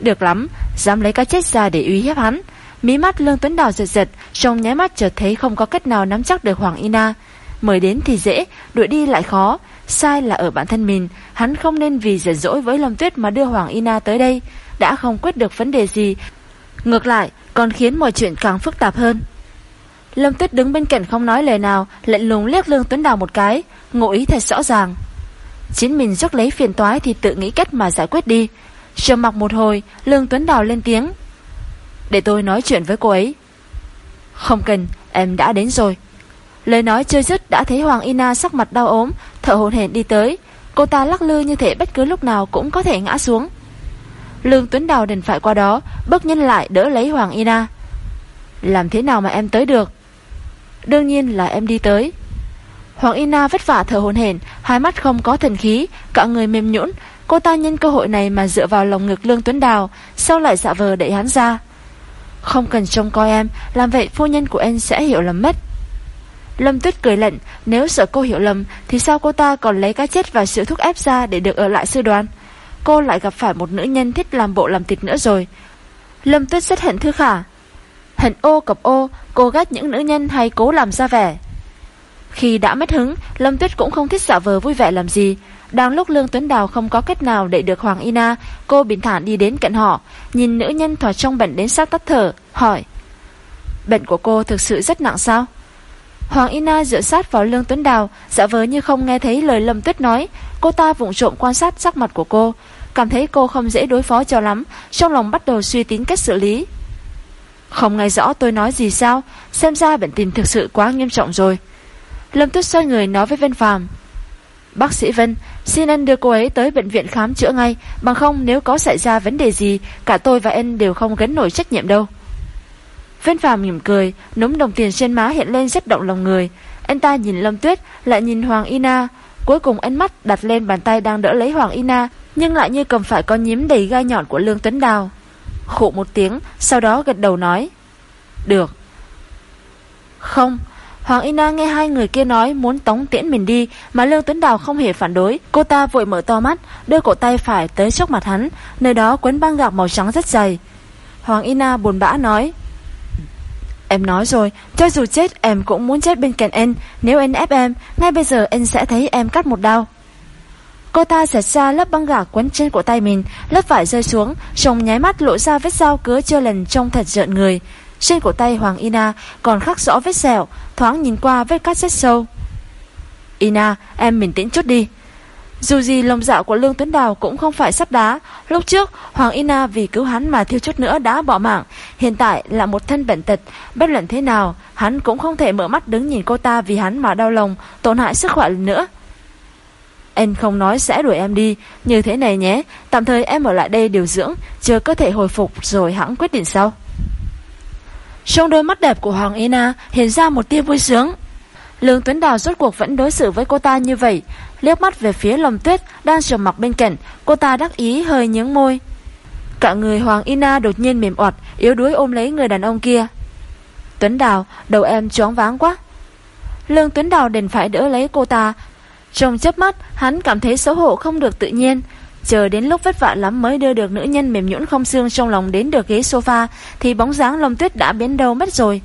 Được lắm, dám lấy cái chết ra để uy hiếp hắn. Mí mắt Lương Tuấn Đào giật giật, trong nháy mắt trở thấy không có cách nào nắm chắc được Hoàng Ina. Mời đến thì dễ, đuổi đi lại khó. Sai là ở bản thân mình, hắn không nên vì giận dỗi với Lâm Tuyết mà đưa Hoàng Ina tới đây. Đã không quyết được vấn đề gì. Ngược lại, còn khiến mọi chuyện càng phức tạp hơn. Lâm Tuyết đứng bên cạnh không nói lời nào, lạnh lùng liếc Lương Tuấn Đào một cái, ngụ ý thật rõ ràng. Chính mình rước lấy phiền toái thì tự nghĩ cách mà giải quyết đi. Trầm mặc một hồi, Lương Tuấn Đào lên tiếng. Để tôi nói chuyện với cô ấy. Không cần, em đã đến rồi. Lời nói chưa dứt đã thấy Hoàng Ina sắc mặt đau ốm, thở hổn hển đi tới. Cô ta lắc lư như thể bất cứ lúc nào cũng có thể ngã xuống. Lương Tuấn Đào đành phải qua đó, bước nhân lại đỡ lấy Hoàng Ina. Làm thế nào mà em tới được? Đương nhiên là em đi tới. Hoàng Ina vất vả thở hổn hển, hai mắt không có thần khí, cả người mềm nhũn. Cô ta nhân cơ hội này mà dựa vào lòng ngực Lương Tuấn Đào, sau lại dạ vờ đẩy hắn ra. Không cần trông coi em, làm vậy phu nhân của em sẽ hiểu lầm mất. Lâm Tuyết cười lạnh, nếu sợ cô hiểu lầm thì sao cô ta còn lấy cái chết và sự thúc ép ra để được ở lại sư đoàn? Cô lại gặp phải một nữ nhân thích làm bộ làm thịt nữa rồi. Lâm Tuyết rất hận Thư Khả. Hận ô cập ô, cô ghét những nữ nhân hay cố làm ra vẻ. Khi đã mất hứng, Lâm Tuyết cũng không thích giả vờ vui vẻ làm gì. Đang lúc Lương Tuấn Đào không có cách nào để được Hoàng Ina, cô bình thản đi đến cạnh họ, nhìn nữ nhân thỏa trong bệnh đến sát tắt thở, hỏi. Bệnh của cô thực sự rất nặng sao? Hoàng Ina dựa sát vào Lương Tuấn Đào, giả vờ như không nghe thấy lời Lâm Tuyết nói. Cô ta vụng trộm quan sát sắc mặt của cô, cảm thấy cô không dễ đối phó cho lắm, trong lòng bắt đầu suy tính cách xử lý. Không nghe rõ tôi nói gì sao, xem ra bệnh tình thực sự quá nghiêm trọng rồi. Lâm Tuyết xoay người nói với Vân Phàm. Bác sĩ Vân, xin anh đưa cô ấy tới bệnh viện khám chữa ngay, bằng không nếu có xảy ra vấn đề gì, cả tôi và anh đều không gánh nổi trách nhiệm đâu. Vân Phàm mỉm cười, núm đồng tiền trên má hiện lên rất động lòng người. Anh ta nhìn Lâm Tuyết, lại nhìn Hoàng Ina, cuối cùng ánh mắt đặt lên bàn tay đang đỡ lấy Hoàng Ina, nhưng lại như cầm phải con nhím đầy gai nhọn của Lương Tuấn Đào. Khụ một tiếng, sau đó gật đầu nói. Được. Không, Hoàng Ina nghe hai người kia nói muốn tống tiễn mình đi mà Lương Tuấn Đào không hề phản đối. Cô ta vội mở to mắt, đưa cổ tay phải tới trước mặt hắn, nơi đó quấn băng gạc màu trắng rất dày. Hoàng Ina buồn bã nói. Em nói rồi, cho dù chết em cũng muốn chết bên cạnh anh, nếu anh ép em, ngay bây giờ anh sẽ thấy em cắt một đau. Cô ta giật ra lớp băng gạc quấn trên cổ tay mình, lớp vải rơi xuống, trông nháy mắt lộ ra vết dao cứa chưa lần trông thật giận người. Trên cổ tay Hoàng Ina còn khắc rõ vết sẹo, thoáng nhìn qua vết cắt rất sâu. Ina, em bình tĩnh chút đi. Dù gì lồng dạo của Lương Tuấn Đào cũng không phải sắt đá. Lúc trước, Hoàng Ina vì cứu hắn mà thiêu chút nữa đã bỏ mạng. Hiện tại là một thân bệnh tật. Bất luận thế nào, hắn cũng không thể mở mắt đứng nhìn cô ta vì hắn mà đau lòng, tổn hại sức khỏe lần nữa. Anh không nói sẽ đuổi em đi Như thế này nhé Tạm thời em ở lại đây điều dưỡng Chờ cơ thể hồi phục rồi hãng quyết định sau trong đôi mắt đẹp của Hoàng Ina Hiện ra một tia vui sướng. Lương Tuấn Đào rốt cuộc vẫn đối xử với cô ta như vậy. Liếc mắt về phía lồng tuyết Đang trầm mặc bên cạnh Cô ta đắc ý hơi nhướng môi. Cả người Hoàng Ina đột nhiên mềm oặt Yếu đuối ôm lấy người đàn ông kia. Tuấn Đào Đầu em choáng váng quá. Lương Tuấn Đào đành phải đỡ lấy cô ta. Trong chớp mắt, hắn cảm thấy xấu hổ không được tự nhiên. Chờ đến lúc vất vả lắm mới đưa được nữ nhân mềm nhũn không xương trong lòng đến được ghế sofa, thì bóng dáng Lâm Tuyết đã biến đâu mất rồi.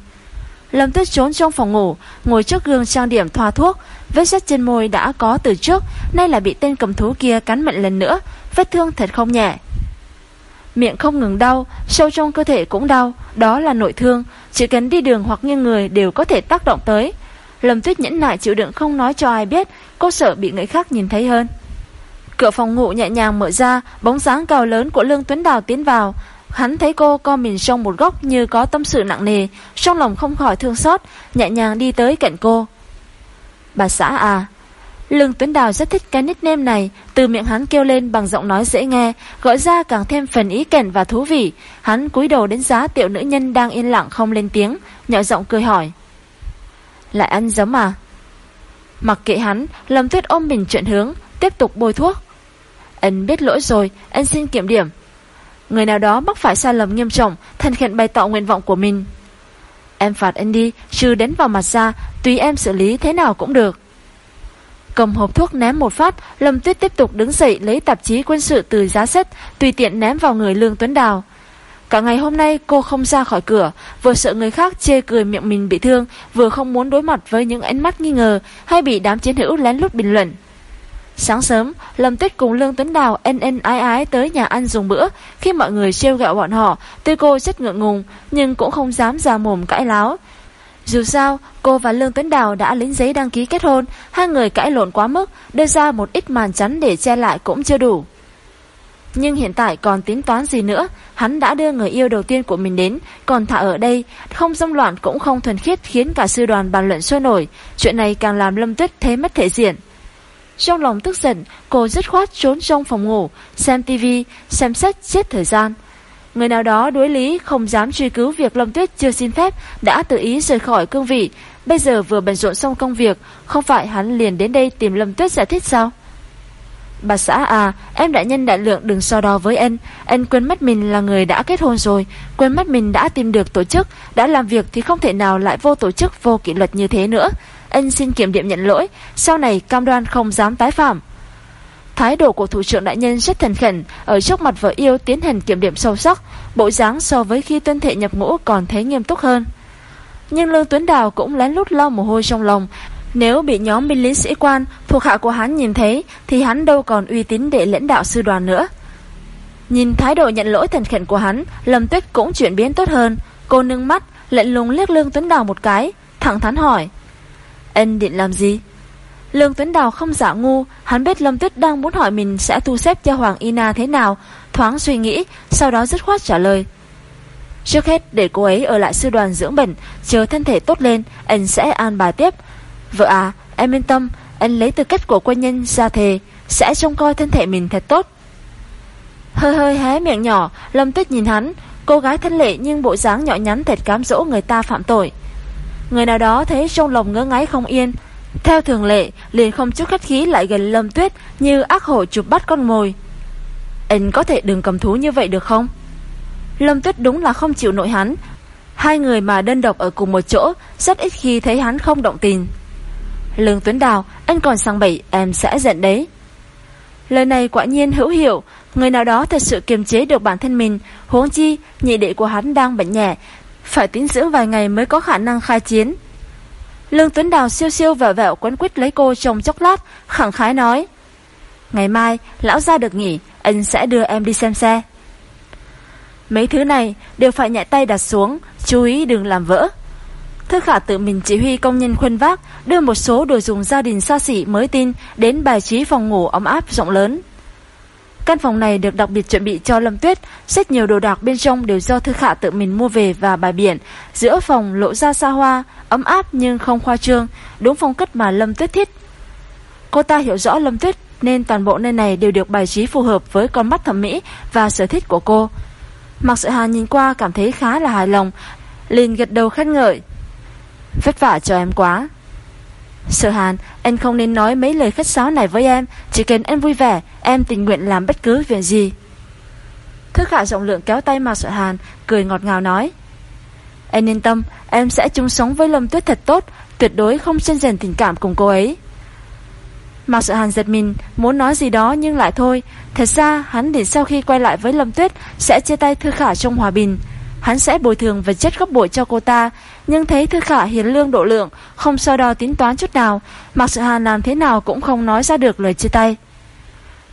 Lâm Tuyết trốn trong phòng ngủ, ngồi trước gương trang điểm thoa thuốc, vết sét trên môi đã có từ trước, nay là bị tên cầm thú kia cắn mạnh lần nữa, vết thương thật không nhẹ. Miệng không ngừng đau, sâu trong cơ thể cũng đau, đó là nội thương, chỉ cần đi đường hoặc nghiêng người đều có thể tác động tới. Lâm Tuyết nhẫn nại chịu đựng không nói cho ai biết, cô sợ bị người khác nhìn thấy hơn. Cửa phòng ngủ nhẹ nhàng mở ra, bóng dáng cao lớn của Lương Tuấn Đào tiến vào. Hắn thấy cô co mình trong một góc như có tâm sự nặng nề, trong lòng không khỏi thương xót, nhẹ nhàng đi tới cạnh cô. Bà xã à, Lương Tuấn Đào rất thích cái nickname này, từ miệng hắn kêu lên bằng giọng nói dễ nghe, gọi ra càng thêm phần ý kèn và thú vị. Hắn cúi đầu đến giá tiểu nữ nhân đang yên lặng không lên tiếng, nhỏ giọng cười hỏi. Lại ăn giấm à Mặc kệ hắn Lâm tuyết ôm mình chuyển hướng Tiếp tục bôi thuốc anh biết lỗi rồi, anh xin kiểm điểm. Người nào đó mắc phải sai lầm nghiêm trọng, thần khiện bày tỏ nguyện vọng của mình. Em phạt anh đi, trừ đến vào mặt ra, tùy em xử lý thế nào cũng được. Cầm hộp thuốc ném một phát, Lâm Tuyết tiếp tục đứng dậy lấy tạp chí quân sự từ giá sách, tùy tiện ném vào người Lương Tuấn Đào. Cả ngày hôm nay cô không ra khỏi cửa, vừa sợ người khác chê cười miệng mình bị thương, vừa không muốn đối mặt với những ánh mắt nghi ngờ hay bị đám chiến hữu lén lút bình luận. Sáng sớm, Lâm Tuyết cùng Lương Tuấn Đào ân ân ái ái tới nhà ăn dùng bữa. Khi mọi người trêu gạo bọn họ, tuy cô rất ngượng ngùng, nhưng cũng không dám ra mồm cãi láo. Dù sao, cô và Lương Tuấn Đào đã lính giấy đăng ký kết hôn, hai người cãi lộn quá mức, đưa ra một ít màn chắn để che lại cũng chưa đủ. Nhưng hiện tại còn tính toán gì nữa, hắn đã đưa người yêu đầu tiên của mình đến, còn thả ở đây, không dâm loạn cũng không thuần khiết khiến cả sư đoàn bàn luận sôi nổi, chuyện này càng làm Lâm Tuyết thế mất thể diện. Trong lòng tức giận, cô dứt khoát trốn trong phòng ngủ, xem tivi, xem sách chết thời gian. Người nào đó đối lý không dám truy cứu việc Lâm Tuyết chưa xin phép đã tự ý rời khỏi cương vị. Bây giờ vừa bận rộn xong công việc, không phải hắn liền đến đây tìm Lâm Tuyết giải thích sao? Bà xã à, em đại nhân đại lượng đừng so đo với anh. Anh quên mất mình là người đã kết hôn rồi, quên mất mình đã tìm được tổ chức, đã làm việc thì không thể nào lại vô tổ chức, vô kỷ luật như thế nữa. Anh xin kiểm điểm nhận lỗi, sau này cam đoan không dám tái phạm. Thái độ của thủ trưởng đại nhân rất thần khẩn, ở trước mặt vợ yêu tiến hành kiểm điểm sâu sắc, bộ dáng so với khi tuyên thệ nhập ngũ còn thấy nghiêm túc hơn. Nhưng Lương Tuấn Đào cũng lén lút lau mồ hôi trong lòng, nếu bị nhóm binh lính sĩ quan thuộc hạ của hắn nhìn thấy thì hắn đâu còn uy tín để lãnh đạo sư đoàn nữa. Nhìn thái độ nhận lỗi thần khẩn của hắn, Lâm Tuyết cũng chuyển biến tốt hơn. Cô nâng mắt, lạnh lùng liếc Lương Tuấn Đào một cái, thẳng thắn hỏi. Anh định làm gì? Lương Tuấn Đào không giả ngu, hắn biết Lâm Tuyết đang muốn hỏi mình sẽ thu xếp cho Hoàng Ina thế nào, thoáng suy nghĩ, sau đó dứt khoát trả lời. Trước hết để cô ấy ở lại sư đoàn dưỡng bệnh, chờ thân thể tốt lên, anh sẽ an bài tiếp. Vợ à, em yên tâm, anh lấy tư cách của quân nhân ra thề, sẽ trông coi thân thể mình thật tốt. Hơi hơi hé miệng nhỏ, Lâm Tuyết nhìn hắn, cô gái thân lệ nhưng bộ dáng nhỏ nhắn thật cám dỗ người ta phạm tội. Người nào đó thấy trong lòng ngỡ ngáy không yên, theo thường lệ, liền không chút khách khí lại gần Lâm Tuyết như ác hổ chụp bắt con mồi. Anh có thể đừng cầm thú như vậy được không? Lâm Tuyết đúng là không chịu nổi hắn. Hai người mà đơn độc ở cùng một chỗ, rất ít khi thấy hắn không động tình. Lương Tuấn Đào, anh còn sang bậy, em sẽ giận đấy. Lời này quả nhiên hữu hiệu, người nào đó thật sự kiềm chế được bản thân mình, huống chi, nhị đệ của hắn đang bệnh nhẹ, phải tín dưỡng vài ngày mới có khả năng khai chiến. Lương Tuấn Đào siêu siêu vẹo vẹo quấn quýt lấy cô trong chốc lát, khẳng khái nói. Ngày mai, lão ra được nghỉ, anh sẽ đưa em đi xem xe. Mấy thứ này đều phải nhẹ tay đặt xuống, chú ý đừng làm vỡ. Thư khả tự mình chỉ huy công nhân khuân vác, đưa một số đồ dùng gia đình xa xỉ mới tin đến bài trí phòng ngủ ấm áp rộng lớn. Căn phòng này được đặc biệt chuẩn bị cho Lâm Tuyết, rất nhiều đồ đạc bên trong đều do Thư Khả tự mình mua về và bài biển. Giữa phòng lộ ra xa hoa, ấm áp nhưng không khoa trương, đúng phong cách mà Lâm Tuyết thích. Cô ta hiểu rõ Lâm Tuyết nên toàn bộ nơi này đều được bài trí phù hợp với con mắt thẩm mỹ và sở thích của cô. Mặc Sợ Hà nhìn qua cảm thấy khá là hài lòng, liền gật đầu khen ngợi. Vất vả cho em quá. Sở Hàn, anh không nên nói mấy lời khách sáo này với em, chỉ cần em vui vẻ, em tình nguyện làm bất cứ việc gì. Thức hạ rộng lượng kéo tay Mạc sợ Hàn, cười ngọt ngào nói. Anh yên tâm, em sẽ chung sống với Lâm Tuyết thật tốt, tuyệt đối không chân rèn tình cảm cùng cô ấy. Mạc Sợ Hàn giật mình, muốn nói gì đó nhưng lại thôi. Thật ra, hắn đến sau khi quay lại với Lâm Tuyết sẽ chia tay Thư Khả trong hòa bình. Hắn sẽ bồi thường vật chất gấp bội cho cô ta, nhưng thấy Thư Khả hiền lương độ lượng, không so đo tính toán chút nào, Mạc Sự Hàn làm thế nào cũng không nói ra được lời chia tay.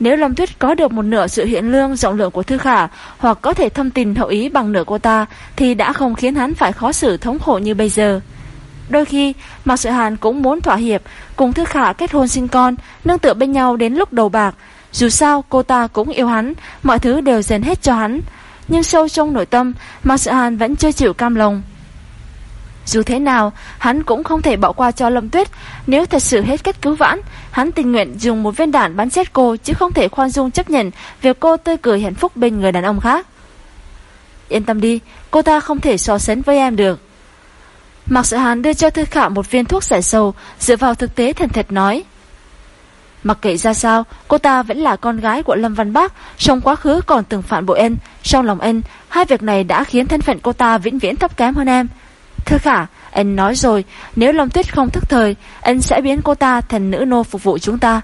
Nếu Lâm Tuyết có được một nửa sự hiện lương rộng lượng của Thư Khả hoặc có thể thâm tình hậu ý bằng nửa cô ta thì đã không khiến hắn phải khó xử thống khổ như bây giờ. Đôi khi, Mạc Sự Hàn cũng muốn thỏa hiệp, cùng Thư Khả kết hôn sinh con, nâng tựa bên nhau đến lúc đầu bạc. Dù sao, cô ta cũng yêu hắn, mọi thứ đều dành hết cho hắn. Nhưng sâu trong nội tâm, Mạc Sự Hàn vẫn chưa chịu cam lòng. Dù thế nào, hắn cũng không thể bỏ qua cho Lâm Tuyết. Nếu thật sự hết cách cứu vãn, hắn tình nguyện dùng một viên đạn bắn chết cô chứ không thể khoan dung chấp nhận việc cô tươi cười hạnh phúc bên người đàn ông khác. Yên tâm đi, cô ta không thể so sánh với em được. Mạc Sự Hàn đưa cho Thư Khả một viên thuốc giải sầu, dựa vào thực tế thần thật nói. Mặc kệ ra sao, cô ta vẫn là con gái của Lâm Văn Bác, trong quá khứ còn từng phản bội em Trong lòng em hai việc này đã khiến thân phận cô ta vĩnh viễn thấp kém hơn em. Thưa khả, anh nói rồi, nếu Long Tuyết không thức thời, anh sẽ biến cô ta thành nữ nô phục vụ chúng ta.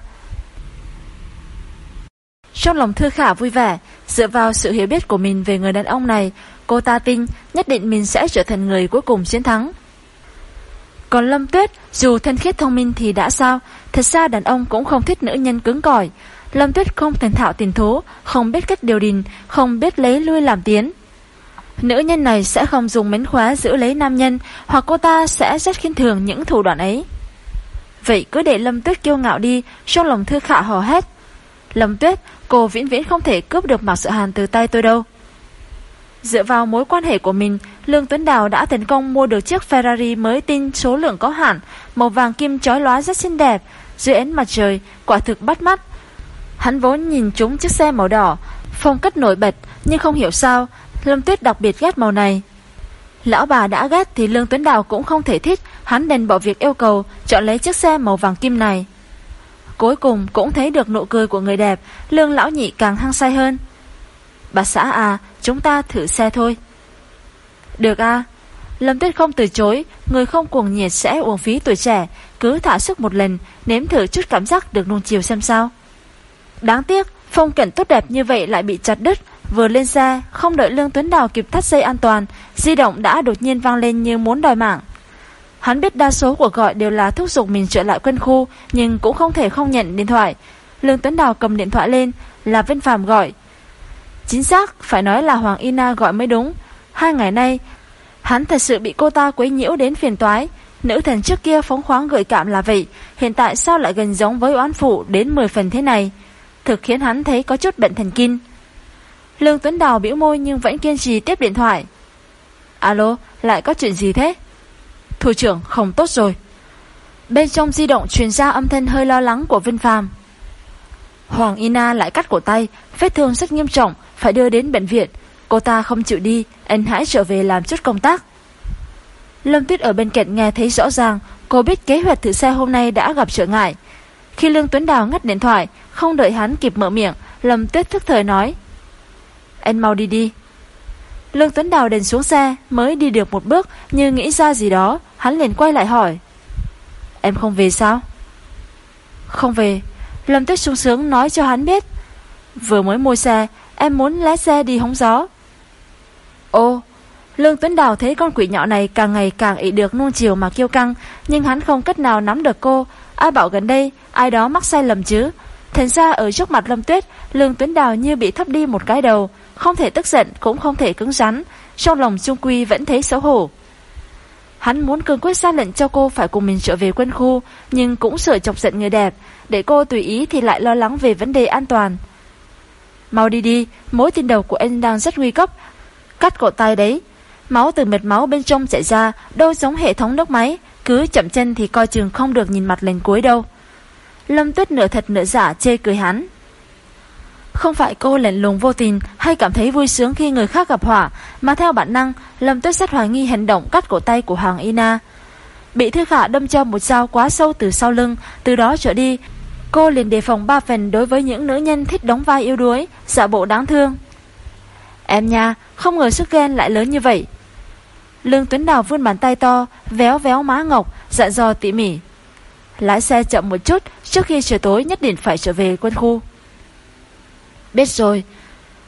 Trong lòng Thư Khả vui vẻ, dựa vào sự hiểu biết của mình về người đàn ông này, cô ta tin nhất định mình sẽ trở thành người cuối cùng chiến thắng. Còn Lâm Tuyết, dù thân khiết thông minh thì đã sao, thật ra đàn ông cũng không thích nữ nhân cứng cỏi. Lâm Tuyết không thành thạo tiền thố, không biết cách điều đình, không biết lấy lui làm tiến. Nữ nhân này sẽ không dùng mến khóa giữ lấy nam nhân, hoặc cô ta sẽ rất khinh thường những thủ đoạn ấy. Vậy cứ để Lâm Tuyết kiêu ngạo đi, trong lòng thư khả hò hét. Lâm Tuyết, cô vĩnh viễn không thể cướp được Mạc Sự Hàn từ tay tôi đâu. Dựa vào mối quan hệ của mình, Lương Tuấn Đào đã thành công mua được chiếc Ferrari mới tin số lượng có hạn, màu vàng kim chói lóa rất xinh đẹp, dưới ánh mặt trời, quả thực bắt mắt. Hắn vốn nhìn chúng chiếc xe màu đỏ, phong cách nổi bật, nhưng không hiểu sao, Lâm Tuyết đặc biệt ghét màu này. Lão bà đã ghét thì Lương Tuấn Đào cũng không thể thích, hắn đành bỏ việc yêu cầu chọn lấy chiếc xe màu vàng kim này. Cuối cùng cũng thấy được nụ cười của người đẹp, Lương lão nhị càng hăng say hơn. Bà xã à, chúng ta thử xe thôi. Được à, Lâm Tuyết không từ chối, người không cuồng nhiệt sẽ uổng phí tuổi trẻ, cứ thả sức một lần, nếm thử chút cảm giác được nuông chiều xem sao. Đáng tiếc, phong cảnh tốt đẹp như vậy lại bị chặt đứt, vừa lên xe, không đợi Lương Tuấn Đào kịp thắt dây an toàn, di động đã đột nhiên vang lên như muốn đòi mạng. Hắn biết đa số cuộc gọi đều là thúc giục mình trở lại quân khu, nhưng cũng không thể không nhận điện thoại. Lương Tuấn Đào cầm điện thoại lên, là Vân Phạm gọi. Chính xác, phải nói là Hoàng Ina gọi mới đúng. Hai ngày nay, hắn thật sự bị cô ta quấy nhiễu đến phiền toái. Nữ thần trước kia phóng khoáng gợi cảm là vậy, hiện tại sao lại gần giống với oán phụ đến 10 phần thế này? Thực khiến hắn thấy có chút bệnh thần kinh. Lương Tuấn Đào biểu môi nhưng vẫn kiên trì tiếp điện thoại. Alo, lại có chuyện gì thế? Thủ trưởng không tốt rồi. Bên trong di động truyền ra âm thanh hơi lo lắng của Vinh Phàm. Hoàng Ina lại cắt cổ tay, vết thương rất nghiêm trọng, phải đưa đến bệnh viện. Cô ta không chịu đi, anh hãy trở về làm chút công tác. Lâm Tuyết ở bên cạnh nghe thấy rõ ràng, cô biết kế hoạch thử xe hôm nay đã gặp trở ngại. Khi Lương Tuấn Đào ngắt điện thoại, không đợi hắn kịp mở miệng, Lâm Tuyết thức thời nói. Anh mau đi đi. Lương Tuấn Đào đền xuống xe, mới đi được một bước, như nghĩ ra gì đó, hắn liền quay lại hỏi. Em không về sao? Không về. Lâm Tuyết sung sướng nói cho hắn biết. Vừa mới mua xe, em muốn lái xe đi hóng gió. Ô, Lương Tuấn Đào thấy con quỷ nhỏ này càng ngày càng ị được nuông chiều mà kiêu căng, nhưng hắn không cách nào nắm được cô. Ai bảo gần đây, ai đó mắc sai lầm chứ. Thành ra ở trước mặt Lâm Tuyết, Lương Tuấn Đào như bị thấp đi một cái đầu, không thể tức giận cũng không thể cứng rắn, trong lòng Trung Quy vẫn thấy xấu hổ. Hắn muốn cương quyết ra lệnh cho cô phải cùng mình trở về quân khu, nhưng cũng sợ chọc giận người đẹp, để cô tùy ý thì lại lo lắng về vấn đề an toàn. Mau đi đi, mối tin đầu của anh đang rất nguy cấp. Cắt cổ tay đấy. Máu từ mệt máu bên trong chảy ra, đâu giống hệ thống nước máy, cứ chậm chân thì coi chừng không được nhìn mặt lần cuối đâu. Lâm Tuyết nửa thật nửa giả chê cười hắn. Không phải cô lạnh lùng vô tình hay cảm thấy vui sướng khi người khác gặp hỏa, mà theo bản năng, Lâm Tuyết rất hoài nghi hành động cắt cổ tay của Hoàng Ina. Bị Thư Khả đâm cho một dao quá sâu từ sau lưng, từ đó trở đi, cô liền đề phòng ba phần đối với những nữ nhân thích đóng vai yêu đuối, giả bộ đáng thương. Em nha, không ngờ sức ghen lại lớn như vậy. Lương Tuấn Đào vươn bàn tay to, véo véo má ngọc, dặn dò tỉ mỉ. Lái xe chậm một chút, trước khi trời tối nhất định phải trở về quân khu. Biết rồi.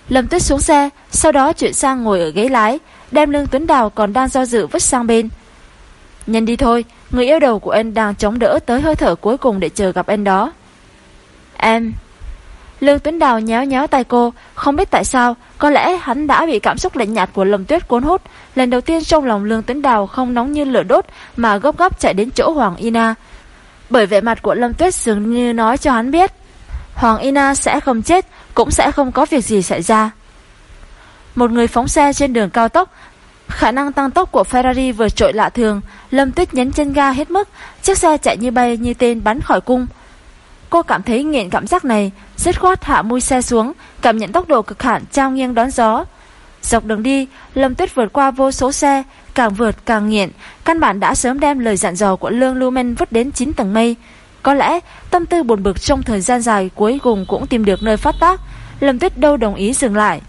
Lâm Tuyết xuống xe, sau đó chuyển sang ngồi ở ghế lái, đem lương Tuấn Đào còn đang do dự vứt sang bên. Nhân đi thôi, người yêu đầu của anh đang chống đỡ tới hơi thở cuối cùng để chờ gặp anh đó. Em... Lương Tuấn Đào nhéo nhéo tay cô, không biết tại sao, có lẽ hắn đã bị cảm xúc lạnh nhạt của Lâm Tuyết cuốn hút. Lần đầu tiên trong lòng Lương Tuấn Đào không nóng như lửa đốt mà gấp gấp chạy đến chỗ Hoàng Ina. Bởi vẻ mặt của Lâm Tuyết dường như nói cho hắn biết, Hoàng Ina sẽ không chết, cũng sẽ không có việc gì xảy ra. Một người phóng xe trên đường cao tốc, khả năng tăng tốc của Ferrari vừa trội lạ thường, Lâm Tuyết nhấn chân ga hết mức, chiếc xe chạy như bay như tên bắn khỏi cung. Cô cảm thấy nghiện cảm giác này, dứt khoát hạ mui xe xuống, cảm nhận tốc độ cực hạn trao nghiêng đón gió. Dọc đường đi, Lâm Tuyết vượt qua vô số xe, càng vượt càng nghiện, căn bản đã sớm đem lời dặn dò của Lương Lumen vứt đến 9 tầng mây. Có lẽ tâm tư buồn bực trong thời gian dài cuối cùng cũng tìm được nơi phát tác Lâm Tuyết đâu đồng ý dừng lại.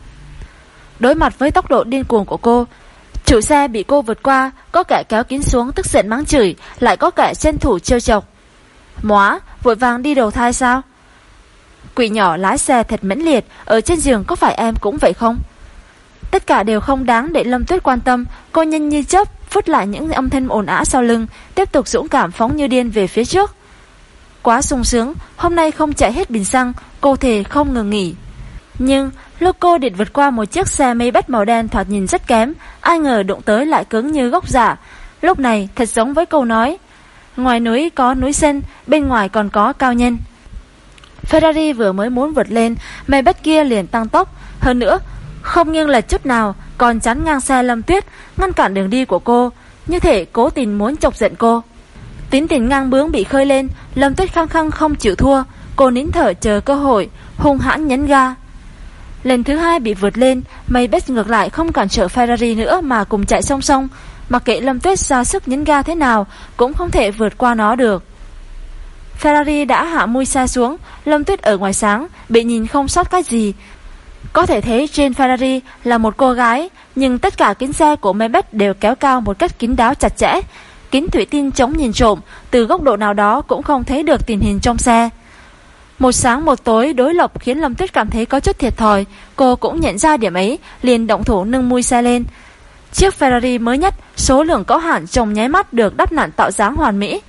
Đối mặt với tốc độ điên cuồng của cô Chủ xe bị cô vượt qua Có kẻ kéo kín xuống tức giận mắng chửi Lại có kẻ trên thủ trêu chọc. Móa, vội vàng đi đầu thai sao? Quỷ nhỏ lái xe thật mẫn liệt Ở trên giường có phải em cũng vậy không? Tất cả đều không đáng để Lâm Tuyết quan tâm Cô nhanh như chớp Phút lại những âm thanh ồn ả sau lưng Tiếp tục dũng cảm phóng như điên về phía trước. Quá sung sướng, Hôm nay không chạy hết bình xăng, Cô thề không ngừng nghỉ. Nhưng, lúc cô định vượt qua một chiếc xe mây bắt màu đen thoạt nhìn rất kém, Ai ngờ đụng tới lại cứng như gốc giả Lúc này, thật giống với câu nói, Ngoài núi có núi sen, Bên ngoài còn có cao nhân. Ferrari vừa mới muốn vượt lên Mây bắt kia liền tăng tốc. Hơn nữa, không nghiêng lệch chút nào, Còn chắn ngang xe Lâm Tuyết, Ngăn cản đường đi của cô. Như thể cố tình muốn chọc giận cô. Tính tình ngang bướng bị khơi lên Lâm Tuyết khăng khăng không chịu thua. Cô nín thở chờ cơ hội Hung hãn nhấn ga. Lần thứ hai bị vượt lên Maybach ngược lại không cản trở Ferrari nữa Mà cùng chạy song song. Mặc kệ Lâm Tuyết ra sức nhấn ga thế nào Cũng không thể vượt qua nó được. Ferrari đã hạ mui xa xuống Lâm Tuyết ở ngoài sáng Bị nhìn không sót cái gì. Có thể thấy trên Ferrari là một cô gái, nhưng tất cả kính xe của Maybach đều kéo cao một cách kín đáo chặt chẽ. Kính thủy tinh chống nhìn trộm, từ góc độ nào đó cũng không thấy được tình hình trong xe. Một sáng một tối đối lập khiến Lâm Tuyết cảm thấy có chút thiệt thòi, cô cũng nhận ra điểm ấy, liền động thủ nâng mui xe lên. Chiếc Ferrari mới nhất, số lượng có hạn trong nháy mắt được đắp nặn tạo dáng hoàn mỹ.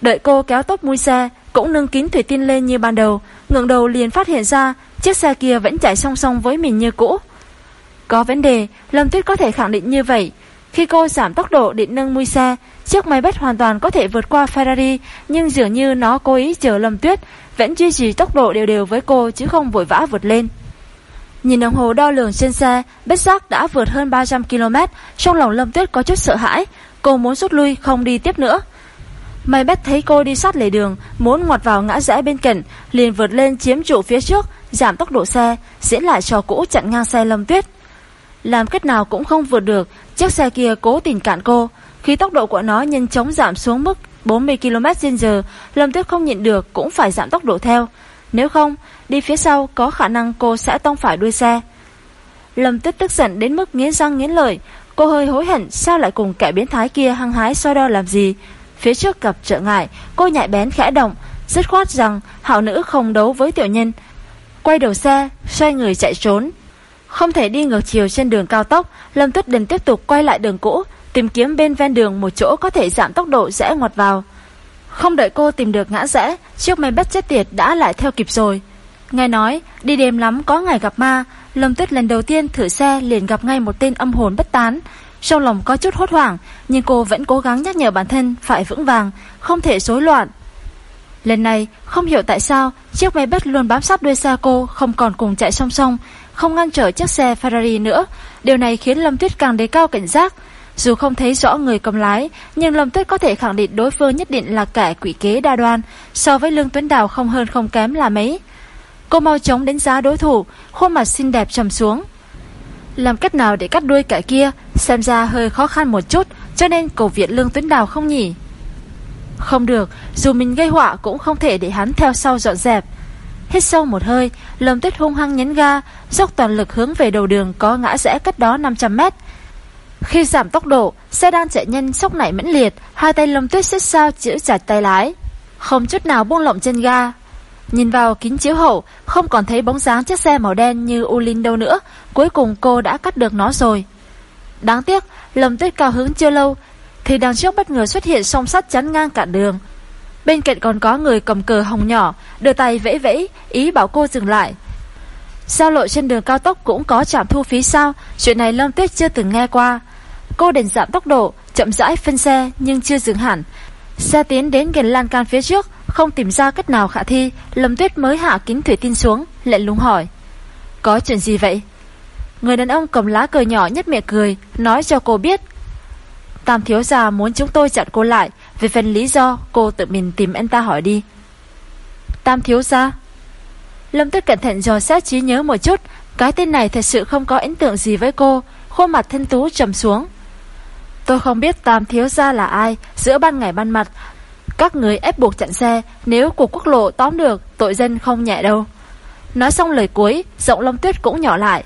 Đợi cô kéo tốt mui xe, cũng nâng kính thủy tinh lên như ban đầu, ngẩng đầu liền phát hiện ra Chiếc xe kia vẫn chạy song song với mình như cũ Có vấn đề Lâm Tuyết có thể khẳng định như vậy Khi cô giảm tốc độ định nâng mui xe Chiếc máy bắt hoàn toàn có thể vượt qua Ferrari Nhưng dường như nó cố ý chờ Lâm Tuyết Vẫn duy trì tốc độ đều đều với cô Chứ không vội vã vượt lên Nhìn đồng hồ đo lường trên xe Bết giác đã vượt hơn 300 km Trong lòng Lâm Tuyết có chút sợ hãi Cô muốn rút lui không đi tiếp nữa May bắt thấy cô đi sát lề đường Muốn ngoặt vào ngã rẽ bên cạnh Liền vượt lên chiếm trụ phía trước giảm tốc độ xe, diễn lại trò cũ chặn ngang xe Lâm Tuyết. Làm cách nào cũng không vượt được, chiếc xe kia cố tình cản cô. Khi tốc độ của nó nhanh chóng giảm xuống mức 40 km/h, Lâm Tuyết không nhịn được cũng phải giảm tốc độ theo. Nếu không, đi phía sau có khả năng cô sẽ tông phải đuôi xe. Lâm Tuyết tức giận đến mức nghiến răng nghiến lợi, cô hơi hối hận sao lại cùng kẻ biến thái kia hăng hái so đo làm gì. Phía trước gặp trở ngại, cô nhạy bén khẽ động, dứt khoát rằng hảo nữ không đấu với tiểu nhân, Quay đầu xe, xoay người chạy trốn. Không thể đi ngược chiều trên đường cao tốc, Lâm Tuyết Đình tiếp tục quay lại đường cũ, tìm kiếm bên ven đường một chỗ có thể giảm tốc độ rẽ ngoặt vào. Không đợi cô tìm được ngã rẽ, chiếc máy bắt chết tiệt đã lại theo kịp rồi. Nghe nói, đi đêm lắm có ngày gặp ma, Lâm Tuyết lần đầu tiên thử xe liền gặp ngay một tên âm hồn bất tán. Trong lòng có chút hốt hoảng, nhưng cô vẫn cố gắng nhắc nhở bản thân phải vững vàng, không thể rối loạn. Lần này, không hiểu tại sao, chiếc máy bắt luôn bám sát đuôi xe cô, không còn cùng chạy song song, không ngăn trở chiếc xe Ferrari nữa. Điều này khiến Lâm Tuyết càng đề cao cảnh giác. Dù không thấy rõ người cầm lái, nhưng Lâm Tuyết có thể khẳng định đối phương nhất định là kẻ quỷ kế đa đoan, so với Lương Tuấn Đào không hơn không kém là mấy. Cô mau chóng đánh giá đối thủ, khuôn mặt xinh đẹp trầm xuống. Làm cách nào để cắt đuôi kẻ kia, xem ra hơi khó khăn một chút, cho nên cầu viện Lương Tuấn Đào không nhỉ? Không được, dù mình gây họa cũng không thể để hắn theo sau dọn dẹp. Hít sâu một hơi, Lâm Tuyết hung hăng nhấn ga, dốc toàn lực hướng về đầu đường có ngã rẽ cách đó 500 mét. Khi giảm tốc độ, xe đang chạy nhanh sốc nảy mãnh liệt, hai tay Lâm Tuyết xếp sao giữ chặt tay lái, không chút nào buông lỏng chân ga. Nhìn vào kính chiếu hậu, không còn thấy bóng dáng chiếc xe màu đen như Ulin đâu nữa, cuối cùng cô đã cắt được nó rồi. Đáng tiếc, Lâm Tuyết cao hứng chưa lâu, thì đằng trước bất ngờ xuất hiện song sắt chắn ngang cả đường. Bên cạnh còn có người cầm cờ hồng nhỏ, đưa tay vẫy vẫy, ý bảo cô dừng lại. Giao lộ trên đường cao tốc cũng có trạm thu phí sao? Chuyện này Lâm Tuyết chưa từng nghe qua. Cô đền giảm tốc độ, chậm rãi phân xe nhưng chưa dừng hẳn. Xe tiến đến gần lan can phía trước, không tìm ra cách nào khả thi, Lâm Tuyết mới hạ kính thủy tin xuống, lệnh lúng hỏi. Có chuyện gì vậy? Người đàn ông cầm lá cờ nhỏ nhất miệng cười, nói cho cô biết Tam thiếu gia muốn chúng tôi chặn cô lại Về phần lý do cô tự mình tìm anh ta hỏi đi Tam thiếu gia Lâm Tuyết cẩn thận dò xét trí nhớ một chút Cái tên này thật sự không có ấn tượng gì với cô Khuôn mặt thân tú trầm xuống Tôi không biết Tam thiếu gia là ai Giữa ban ngày ban mặt Các người ép buộc chặn xe, nếu cuộc quốc lộ tóm được, tội dân không nhẹ đâu. Nói xong lời cuối, giọng long Tuyết cũng nhỏ lại.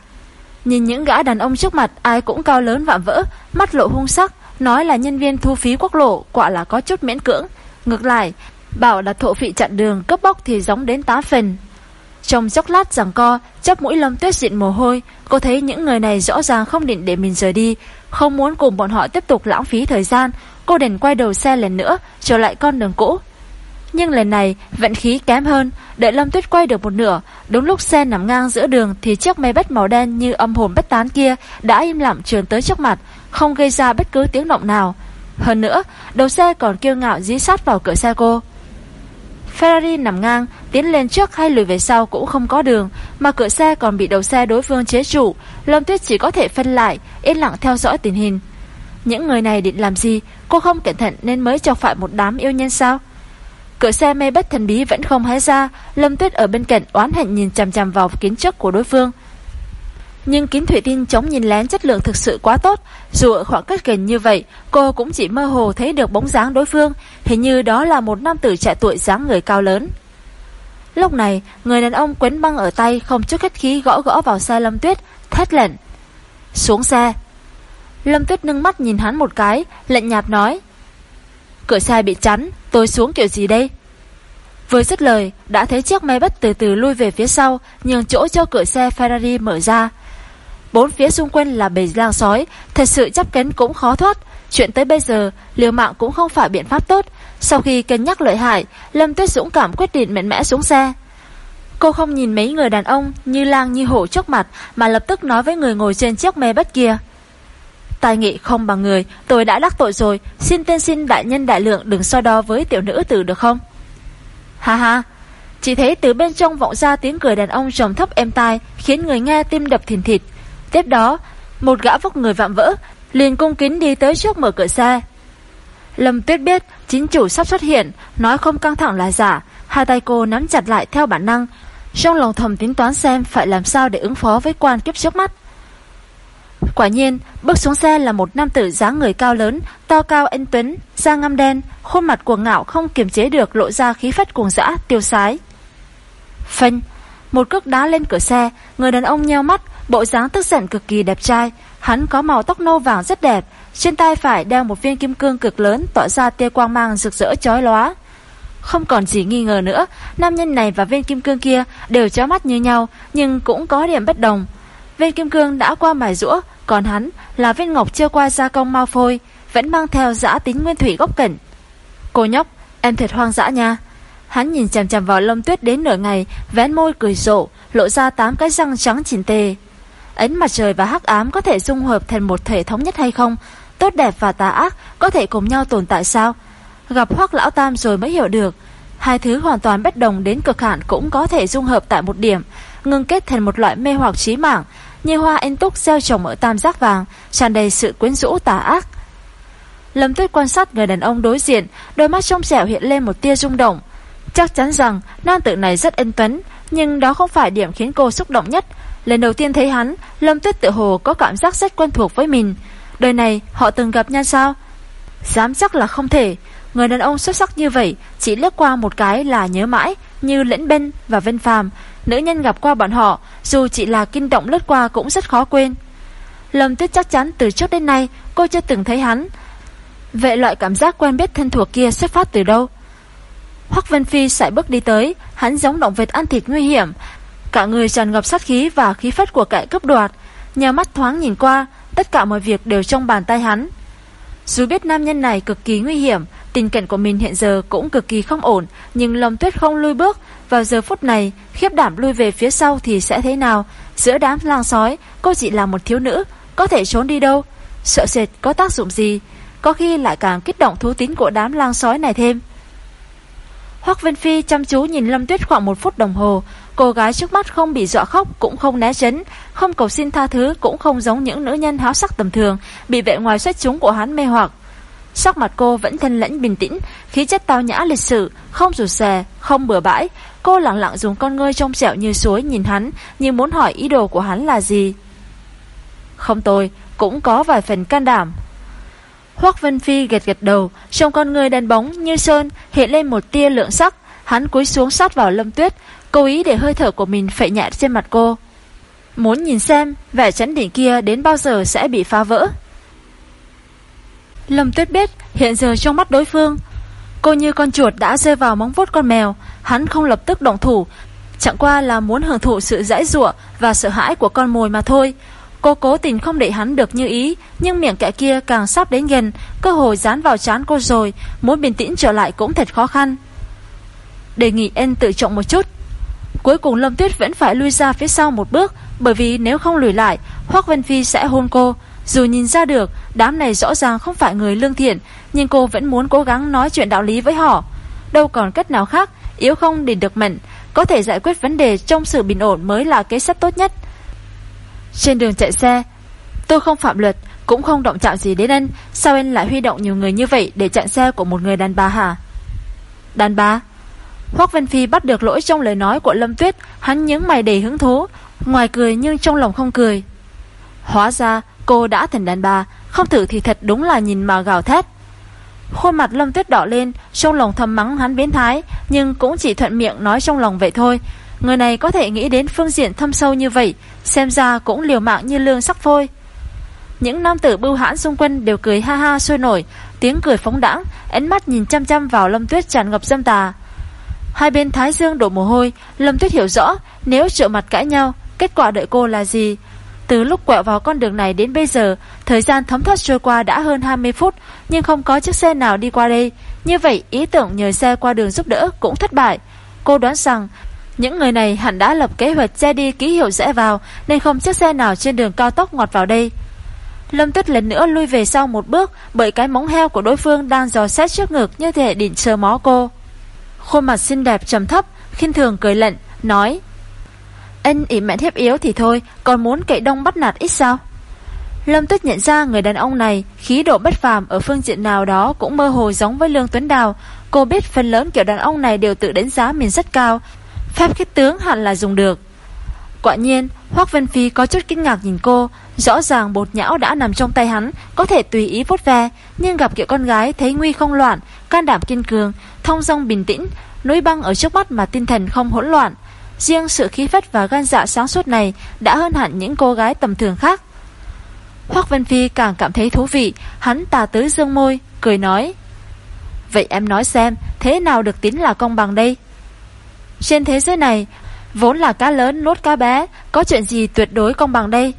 Nhìn những gã đàn ông trước mặt ai cũng cao lớn vạm vỡ, mắt lộ hung sắc, nói là nhân viên thu phí quốc lộ, quả là có chút miễn cưỡng. Ngược lại, bảo là thổ phị chặn đường cấp bóc thì giống đến tá phần. Trong chốc lát rằng co, chấp mũi lâm tuyết diện mồ hôi, cô thấy những người này rõ ràng không định để mình rời đi, không muốn cùng bọn họ tiếp tục lãng phí thời gian, cô đành quay đầu xe lần nữa, trở lại con đường cũ. Nhưng lần này, vận khí kém hơn, đợi Lâm Tuyết quay được một nửa, đúng lúc xe nằm ngang giữa đường thì chiếc máy bắt màu đen như âm hồn bất tán kia đã im lặng trườn tới trước mặt, không gây ra bất cứ tiếng động nào. Hơn nữa, đầu xe còn kiêu ngạo dí sát vào cửa xe cô. Ferrari nằm ngang, tiến lên trước hay lùi về sau cũng không có đường, mà cửa xe còn bị đầu xe đối phương chế trụ, Lâm Tuyết chỉ có thể phân lại, yên lặng theo dõi tình hình. Những người này định làm gì, cô không cẩn thận nên mới chọc phải một đám yêu nhân sao? Cửa xe mê bất thần bí vẫn không hé ra, Lâm Tuyết ở bên cạnh oán hận nhìn chằm chằm vào kiến trúc của đối phương. Nhưng kính thủy tinh chống nhìn lén chất lượng thực sự quá tốt, dù ở khoảng cách gần như vậy, cô cũng chỉ mơ hồ thấy được bóng dáng đối phương, hình như đó là một nam tử trẻ tuổi dáng người cao lớn. Lúc này, người đàn ông quấn băng ở tay không chút khách khí gõ gõ vào xe Lâm Tuyết, thét lệnh. Xuống xe. Lâm Tuyết nâng mắt nhìn hắn một cái, lệnh nhạt nói. Cửa xe bị chắn, tôi xuống kiểu gì đây? Vừa dứt lời, đã thấy chiếc máy bất từ từ lui về phía sau, nhường chỗ cho cửa xe Ferrari mở ra. Bốn phía xung quanh là bầy lang sói, thật sự chấp cánh cũng khó thoát. Chuyện tới bây giờ, liều mạng cũng không phải biện pháp tốt. Sau khi cân nhắc lợi hại, Lâm Tuyết Dũng cảm quyết định mạnh mẽ xuống xe. Cô không nhìn mấy người đàn ông như lang như hổ trước mặt mà lập tức nói với người ngồi trên chiếc mê bất kia. Tài nghị không bằng người, tôi đã đắc tội rồi, xin tên xin đại nhân đại lượng đừng so đo với tiểu nữ tử được không? Ha ha, chỉ thấy từ bên trong vọng ra tiếng cười đàn ông trầm thấp êm tai, khiến người nghe tim đập thìn thịt. Tiếp đó, một gã vóc người vạm vỡ, liền cung kính đi tới trước mở cửa xe. Lâm Tuyết biết chính chủ sắp xuất hiện, nói không căng thẳng là giả, hai tay cô nắm chặt lại theo bản năng, trong lòng thầm tính toán xem phải làm sao để ứng phó với quan kiếp trước mắt. Quả nhiên, bước xuống xe là một nam tử dáng người cao lớn, to cao anh tuấn, da ngăm đen, khuôn mặt cuồng ngạo không kiềm chế được lộ ra khí phách cuồng dã, tiêu sái. Phanh, một cước đá lên cửa xe, người đàn ông nheo mắt, bộ dáng tức giận cực kỳ đẹp trai, hắn có màu tóc nâu vàng rất đẹp, trên tay phải đeo một viên kim cương cực lớn tỏa ra tia quang mang rực rỡ chói lóa. Không còn gì nghi ngờ nữa, nam nhân này và viên kim cương kia đều chó mắt như nhau, nhưng cũng có điểm bất đồng. Viên kim cương đã qua mài rũa, còn hắn là viên ngọc chưa qua gia công mau phôi, vẫn mang theo dã tính nguyên thủy gốc cẩn. Cô nhóc, em thật hoang dã nha. Hắn nhìn chằm chằm vào lâm tuyết đến nửa ngày, vén môi cười rộ, lộ ra tám cái răng trắng chỉnh tề. Ánh mặt trời và hắc ám có thể dung hợp thành một thể thống nhất hay không? Tốt đẹp và tà ác có thể cùng nhau tồn tại sao? Gặp hoắc lão tam rồi mới hiểu được. Hai thứ hoàn toàn bất đồng đến cực hạn cũng có thể dung hợp tại một điểm, ngưng kết thành một loại mê hoặc trí mạng, như hoa anh túc gieo trồng ở tam giác vàng, tràn đầy sự quyến rũ tà ác. Lâm Tuyết quan sát người đàn ông đối diện, đôi mắt trong trẻo hiện lên một tia rung động. Chắc chắn rằng nam tử này rất ân tuấn, nhưng đó không phải điểm khiến cô xúc động nhất. Lần đầu tiên thấy hắn, Lâm Tuyết tự hồ có cảm giác rất quen thuộc với mình. Đời này họ từng gặp nhau sao? Dám chắc là không thể. Người đàn ông xuất sắc như vậy chỉ lướt qua một cái là nhớ mãi, như Lẫn Bên và Vân Phàm, nữ nhân gặp qua bọn họ, dù chỉ là kinh động lướt qua cũng rất khó quên. Lâm Tuyết chắc chắn từ trước đến nay cô chưa từng thấy hắn. Vậy loại cảm giác quen biết thân thuộc kia xuất phát từ đâu? Hoắc Vân Phi sải bước đi tới, hắn giống động vật ăn thịt nguy hiểm, cả người tràn ngập sát khí và khí phách của kẻ cướp đoạt. Nhà mắt thoáng nhìn qua, tất cả mọi việc đều trong bàn tay hắn. Dù biết nam nhân này cực kỳ nguy hiểm, tình cảnh của mình hiện giờ cũng cực kỳ không ổn, nhưng Lâm Tuyết không lui bước, vào giờ phút này, khiếp đảm lui về phía sau thì sẽ thế nào? Giữa đám lang sói, cô chỉ là một thiếu nữ, có thể trốn đi đâu? Sợ sệt có tác dụng gì? Có khi lại càng kích động thú tính của đám lang sói này thêm. Hoắc Vân Phi chăm chú nhìn Lâm Tuyết khoảng một phút đồng hồ, cô gái trước mắt không bị dọa khóc cũng không né chấn, không cầu xin tha thứ cũng không giống những nữ nhân háo sắc tầm thường, bị vệ ngoài xuất chúng của hắn mê hoặc. Sắc mặt cô vẫn thân lãnh bình tĩnh, khí chất tao nhã lịch sự, không rụt rè, không bừa bãi. Cô lặng lặng dùng con ngươi trong trẻo như suối nhìn hắn, như muốn hỏi ý đồ của hắn là gì. Không tôi, cũng có vài phần can đảm. Hoác Vân Phi gật gật đầu, trong con ngươi đèn bóng như sơn hiện lên một tia lượng sắc, hắn cúi xuống sát vào Lâm Tuyết, cố ý để hơi thở của mình phệ nhạt trên mặt cô. Muốn nhìn xem vẻ chấn định kia đến bao giờ sẽ bị phá vỡ. Lâm Tuyết biết hiện giờ trong mắt đối phương, cô như con chuột đã rơi vào móng vuốt con mèo, hắn không lập tức động thủ, chẳng qua là muốn hưởng thụ sự dãi dụa và sợ hãi của con mồi mà thôi. Cô cố tình không để hắn được như ý, nhưng miệng kẻ kia càng sắp đến gần, cơ hội dán vào chán cô rồi, muốn bình tĩnh trở lại cũng thật khó khăn. Đề nghị em tự trọng một chút. Cuối cùng Lâm Tuyết vẫn phải lui ra phía sau một bước, bởi vì nếu không lùi lại, Hoác Vân Phi sẽ hôn cô. Dù nhìn ra được, đám này rõ ràng không phải người lương thiện, nhưng cô vẫn muốn cố gắng nói chuyện đạo lý với họ. Đâu còn cách nào khác, yếu không để được mệnh, có thể giải quyết vấn đề trong sự bình ổn mới là kế sách tốt nhất. Trên đường chạy xe, tôi không phạm luật, cũng không động chạm gì đến anh, sao anh lại huy động nhiều người như vậy để chặn xe của một người đàn bà hả? Đàn bà? Hoác Văn Phi bắt được lỗi trong lời nói của Lâm Tuyết, hắn nhướng mày đầy hứng thú, ngoài cười nhưng trong lòng không cười. Hóa ra cô đã thành đàn bà, không thử thì thật đúng là nhìn mà gào thét. Khuôn mặt Lâm Tuyết đỏ lên, trong lòng thầm mắng hắn biến thái, nhưng cũng chỉ thuận miệng nói trong lòng vậy thôi. Người này có thể nghĩ đến phương diện thâm sâu như vậy, xem ra cũng liều mạng như lương sắc phôi. Những nam tử bưu hãn xung quanh đều cười ha ha sôi nổi, tiếng cười phóng đãng, ánh mắt nhìn chăm chăm vào Lâm Tuyết tràn ngập dâm tà. Hai bên thái dương đổ mồ hôi, Lâm Tuyết hiểu rõ, nếu trợ mặt cãi nhau, kết quả đợi cô là gì? Từ lúc quẹo vào con đường này đến bây giờ, thời gian thấm thoát trôi qua đã hơn 20 phút, nhưng không có chiếc xe nào đi qua đây. Như vậy, ý tưởng nhờ xe qua đường giúp đỡ cũng thất bại. Cô đoán rằng, những người này hẳn đã lập kế hoạch xe đi ký hiệu rẽ vào, nên không chiếc xe nào trên đường cao tốc ngọt vào đây. Lâm Tuyết lần nữa lui về sau một bước bởi cái móng heo của đối phương đang dò xét trước ngực như thể định sờ mó cô. Khuôn mặt xinh đẹp trầm thấp, khinh thường cười lệnh, nói Anh ỉ mẹ thiếp yếu thì thôi, còn muốn cậy đông bắt nạt ít sao? Lâm Tuyết nhận ra người đàn ông này khí độ bất phàm ở phương diện nào đó cũng mơ hồ giống với Lương Tuấn Đào. Cô biết phần lớn kiểu đàn ông này đều tự đánh giá mình rất cao. Phép khích tướng hẳn là dùng được. Quả nhiên, Hoác Vân Phi có chút kinh ngạc nhìn cô. Rõ ràng bột nhão đã nằm trong tay hắn, có thể tùy ý vốt ve. Nhưng gặp kiểu con gái thấy nguy không loạn, can đảm kiên cường, thông dong bình tĩnh, núi băng ở trước mắt mà tinh thần không hỗn loạn. Riêng sự khí phách và gan dạ sáng suốt này đã hơn hẳn những cô gái tầm thường khác. Hoác Vân Phi càng cảm thấy thú vị, hắn tà tứ dương môi, cười nói. Vậy em nói xem, thế nào được tính là công bằng đây? Trên thế giới này, vốn là cá lớn nốt cá bé, có chuyện gì tuyệt đối công bằng đây?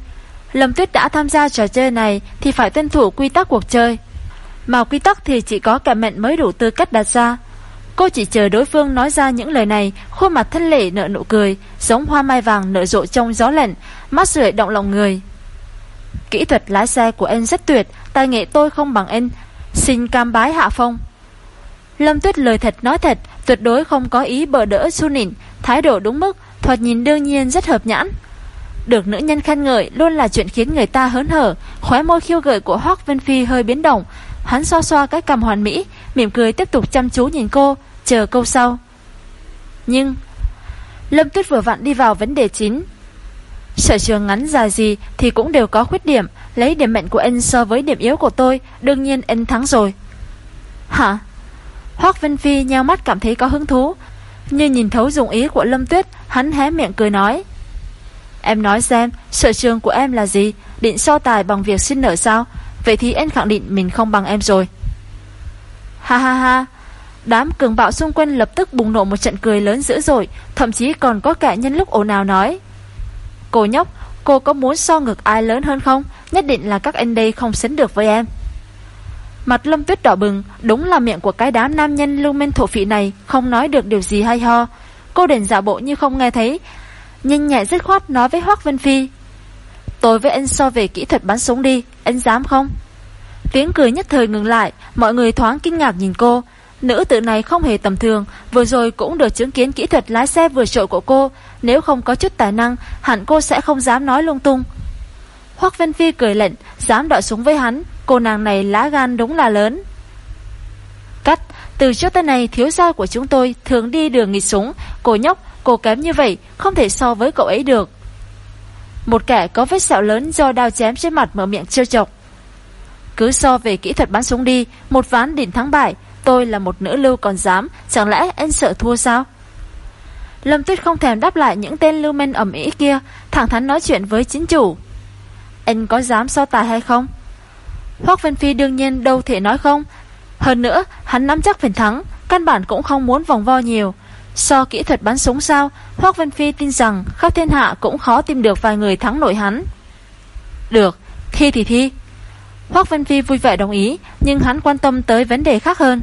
Lâm Tuyết đã tham gia trò chơi này thì phải tuân thủ quy tắc cuộc chơi. Mà quy tắc thì chỉ có kẻ mệnh mới đủ tư cách đặt ra. Cô chỉ chờ đối phương nói ra những lời này, khuôn mặt thân lệ nở nụ cười, giống hoa mai vàng nở rộ trong gió lạnh, mắt rưỡi động lòng người. Kỹ thuật lái xe của anh rất tuyệt, tài nghệ tôi không bằng anh, xin cam bái hạ phong. Lâm Tuyết lời thật nói thật, tuyệt đối không có ý bờ đỡ su nịnh, thái độ đúng mức, thoạt nhìn đương nhiên rất hợp nhãn. Được nữ nhân khen ngợi luôn là chuyện khiến người ta hớn hở, khóe môi khiêu gợi của Hoác Vân Phi hơi biến động, hắn xoa xoa cái cầm hoàn mỹ, mỉm cười tiếp tục chăm chú nhìn cô, chờ câu sau. Nhưng Lâm Tuyết vừa vặn đi vào vấn đề chính, Sở trường ngắn dài gì thì cũng đều có khuyết điểm Lấy điểm mạnh của anh so với điểm yếu của tôi Đương nhiên anh thắng rồi. Hả? Hoác Vân Phi nheo mắt cảm thấy có hứng thú. Như nhìn thấu dụng ý của Lâm Tuyết Hắn hé miệng cười nói. Em nói xem Sở trường của em là gì? Định so tài bằng việc xin nợ sao? Vậy thì anh khẳng định mình không bằng em rồi Ha ha ha Đám cường bạo xung quanh lập tức bùng nổ một trận cười lớn dữ dội Thậm chí còn có cả nhân lúc ồn ào nói Cô nhóc, cô có muốn so ngực ai lớn hơn không? Nhất định là các anh đây không sánh được với em. Mặt lâm tuyết đỏ bừng, đúng là miệng của cái đám nam nhân lưu men thổ phỉ này không nói được điều gì hay ho. Cô đền giả bộ như không nghe thấy, nhanh nhẹ dứt khoát nói với Hoác Vân Phi. Tôi với anh so về kỹ thuật bắn súng đi, anh dám không? Tiếng cười nhất thời ngừng lại, mọi người thoáng kinh ngạc nhìn cô, Nữ tử này không hề tầm thường, vừa rồi cũng được chứng kiến kỹ thuật lái xe vừa trội của cô, nếu không có chút tài năng, hẳn cô sẽ không dám nói lung tung. Hoắc Vân Phi cười lệnh, dám đọ súng với hắn, cô nàng này lá gan đúng là lớn. Cắt, từ trước tới này thiếu gia của chúng tôi thường đi đường nghịch súng, cô nhóc, cô kém như vậy, không thể so với cậu ấy được. Một kẻ có vết sẹo lớn do đao chém trên mặt mở miệng trêu chọc. Cứ so về kỹ thuật bắn súng đi, Một ván đỉnh thắng bại, Tôi là một nữ lưu còn dám, Chẳng lẽ anh sợ thua sao? Lâm Tuyết không thèm đáp lại những tên lưu men ẩm ý kia, Thẳng thắn nói chuyện với chính chủ. Anh có dám so tài hay không? Hoác Vân Phi đương nhiên đâu thể nói không. Hơn nữa, hắn nắm chắc phần thắng, Căn bản cũng không muốn vòng vo nhiều. So kỹ thuật bắn súng sao, Hoác Vân Phi tin rằng khắp thiên hạ cũng khó tìm được vài người thắng nổi hắn. Được, Thi thì thi. Hoác Vân Phi vui vẻ đồng ý, Nhưng hắn quan tâm tới vấn đề khác hơn.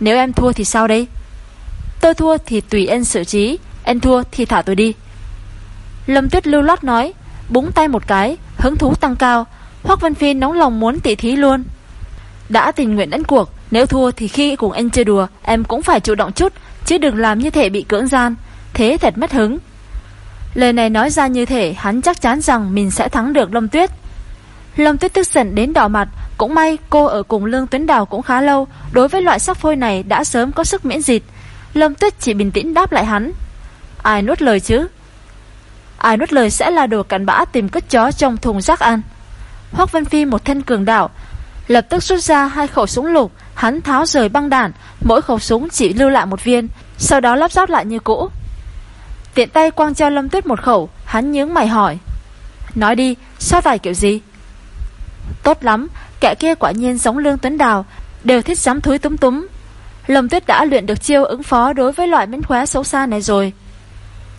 Nếu em thua thì sao đây? Tôi thua thì tùy anh xử trí, Anh thua thì thả tôi đi. Lâm Tuyết lưu lót nói, Búng tay một cái, Hứng thú tăng cao. Hoác Vân Phi nóng lòng muốn tỉ thí luôn. Đã tình nguyện đánh cuộc, Nếu thua thì khi cùng anh chơi đùa, Em cũng phải chủ động chút Chứ đừng làm như thể bị cưỡng gian. Thế thật mất hứng. Lời này nói ra như thể hắn chắc chắn rằng Mình sẽ thắng được Lâm Tuyết. Lâm Tuyết tức giận đến đỏ mặt. Cũng may cô ở cùng Lương Tuấn Đào cũng khá lâu. Đối với loại sắc phôi này đã sớm có sức miễn dịch. Lâm Tuyết chỉ bình tĩnh đáp lại hắn. Ai nuốt lời chứ? Ai nuốt lời sẽ là đồ cắn bã tìm cất chó trong thùng rác ăn. Hoác Vân Phi một thân cường đạo Lập tức rút ra hai khẩu súng lục Hắn tháo rời băng đạn Mỗi khẩu súng chỉ lưu lại một viên Sau đó lắp ráp lại như cũ. Tiện tay quang cho Lâm Tuyết một khẩu Hắn nhướng mày hỏi Nói đi, so tài kiểu gì? Tốt lắm, kẻ kia quả nhiên giống Lương Tuấn Đào Đều thích dám thúi túm túm. Lâm Tuyết đã luyện được chiêu ứng phó Đối với loại mến khóa xấu xa này rồi.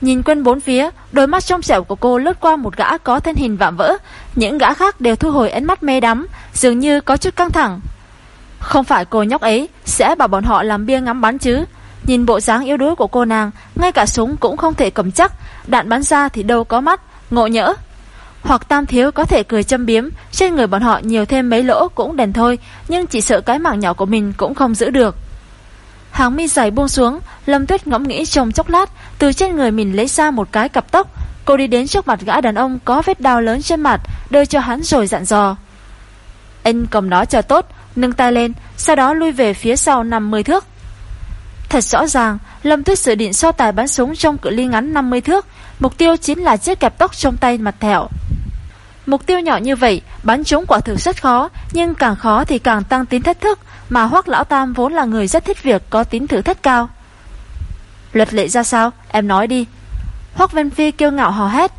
Nhìn quanh bốn phía, Đôi mắt trong trẻo của cô lướt qua một gã có thân hình vạm vỡ. Những gã khác đều thu hồi ánh mắt mê đắm, Dường như có chút căng thẳng. Không phải cô nhóc ấy Sẽ bảo bọn họ làm bia ngắm bắn chứ? Nhìn bộ dáng yếu đuối của cô nàng, Ngay cả súng cũng không thể cầm chắc. Đạn bắn ra thì đâu có mắt, Ngộ nhỡ. Hoặc tam thiếu có thể cười châm biếm, Trên người bọn họ nhiều thêm mấy lỗ cũng đền thôi, Nhưng chỉ sợ cái mạng nhỏ của mình cũng không giữ được. Hàng mi dài buông xuống, Lâm Tuyết ngẫm nghĩ trong chốc lát, Từ trên người mình lấy ra một cái cặp tóc. Cô đi đến trước mặt gã đàn ông Có vết đau lớn trên mặt, Đưa cho hắn rồi dặn dò. Anh cầm nó cho tốt, Nâng tay lên, Sau đó lui về phía sau 50 thước. Thật rõ ràng, Lâm Tuyết dự định so tài bắn súng trong cự ly ngắn 50 thước, Mục tiêu chính là chiếc kẹp tóc trong tay mặt thẹo. Mục tiêu nhỏ như vậy, Bắn trúng quả thực rất khó, Nhưng càng khó thì càng tăng tính thách thức, Mà Hoác Lão Tam vốn là người rất thích việc Có tính thử thách cao. Luật lệ ra sao? Em nói đi. Hoác Vân Phi kêu ngạo hò hét.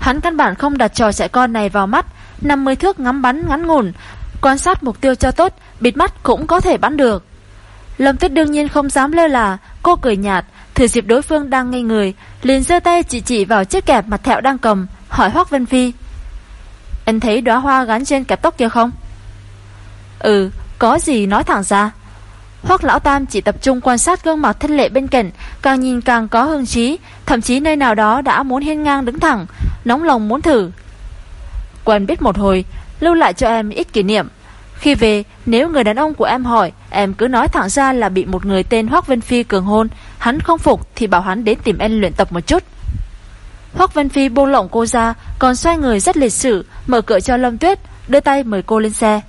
Hắn căn bản không đặt trò trẻ con này vào mắt 50 thước ngắm bắn ngắn ngủn, Quan sát mục tiêu cho tốt, Bịt mắt cũng có thể bắn được. Lâm Tuyết đương nhiên không dám lơ là, Cô cười nhạt Thử dịp đối phương đang ngây người, liền giơ tay chỉ chỉ vào chiếc kẹp mặt thẹo đang cầm, Hỏi Hoác Vân Phi anh thấy đóa hoa gắn trên kẹp tóc kia không? Ừ Có gì nói thẳng ra. Hoác lão tam chỉ tập trung quan sát gương mặt thân lệ bên cạnh, Càng nhìn càng có hương trí, Thậm chí nơi nào đó đã muốn hiên ngang đứng thẳng, Nóng lòng muốn thử. Quen biết một hồi, Lưu lại cho em ít kỷ niệm. Khi về, nếu người đàn ông của em hỏi, Em cứ nói thẳng ra là bị một người tên Hoác Vân Phi cường hôn, Hắn không phục thì bảo hắn đến tìm em luyện tập một chút. Hoác Vân Phi buông lỏng cô ra, Còn xoay người rất lịch sự Mở cửa cho Lâm Tuyết, Đưa tay mời cô lên xe.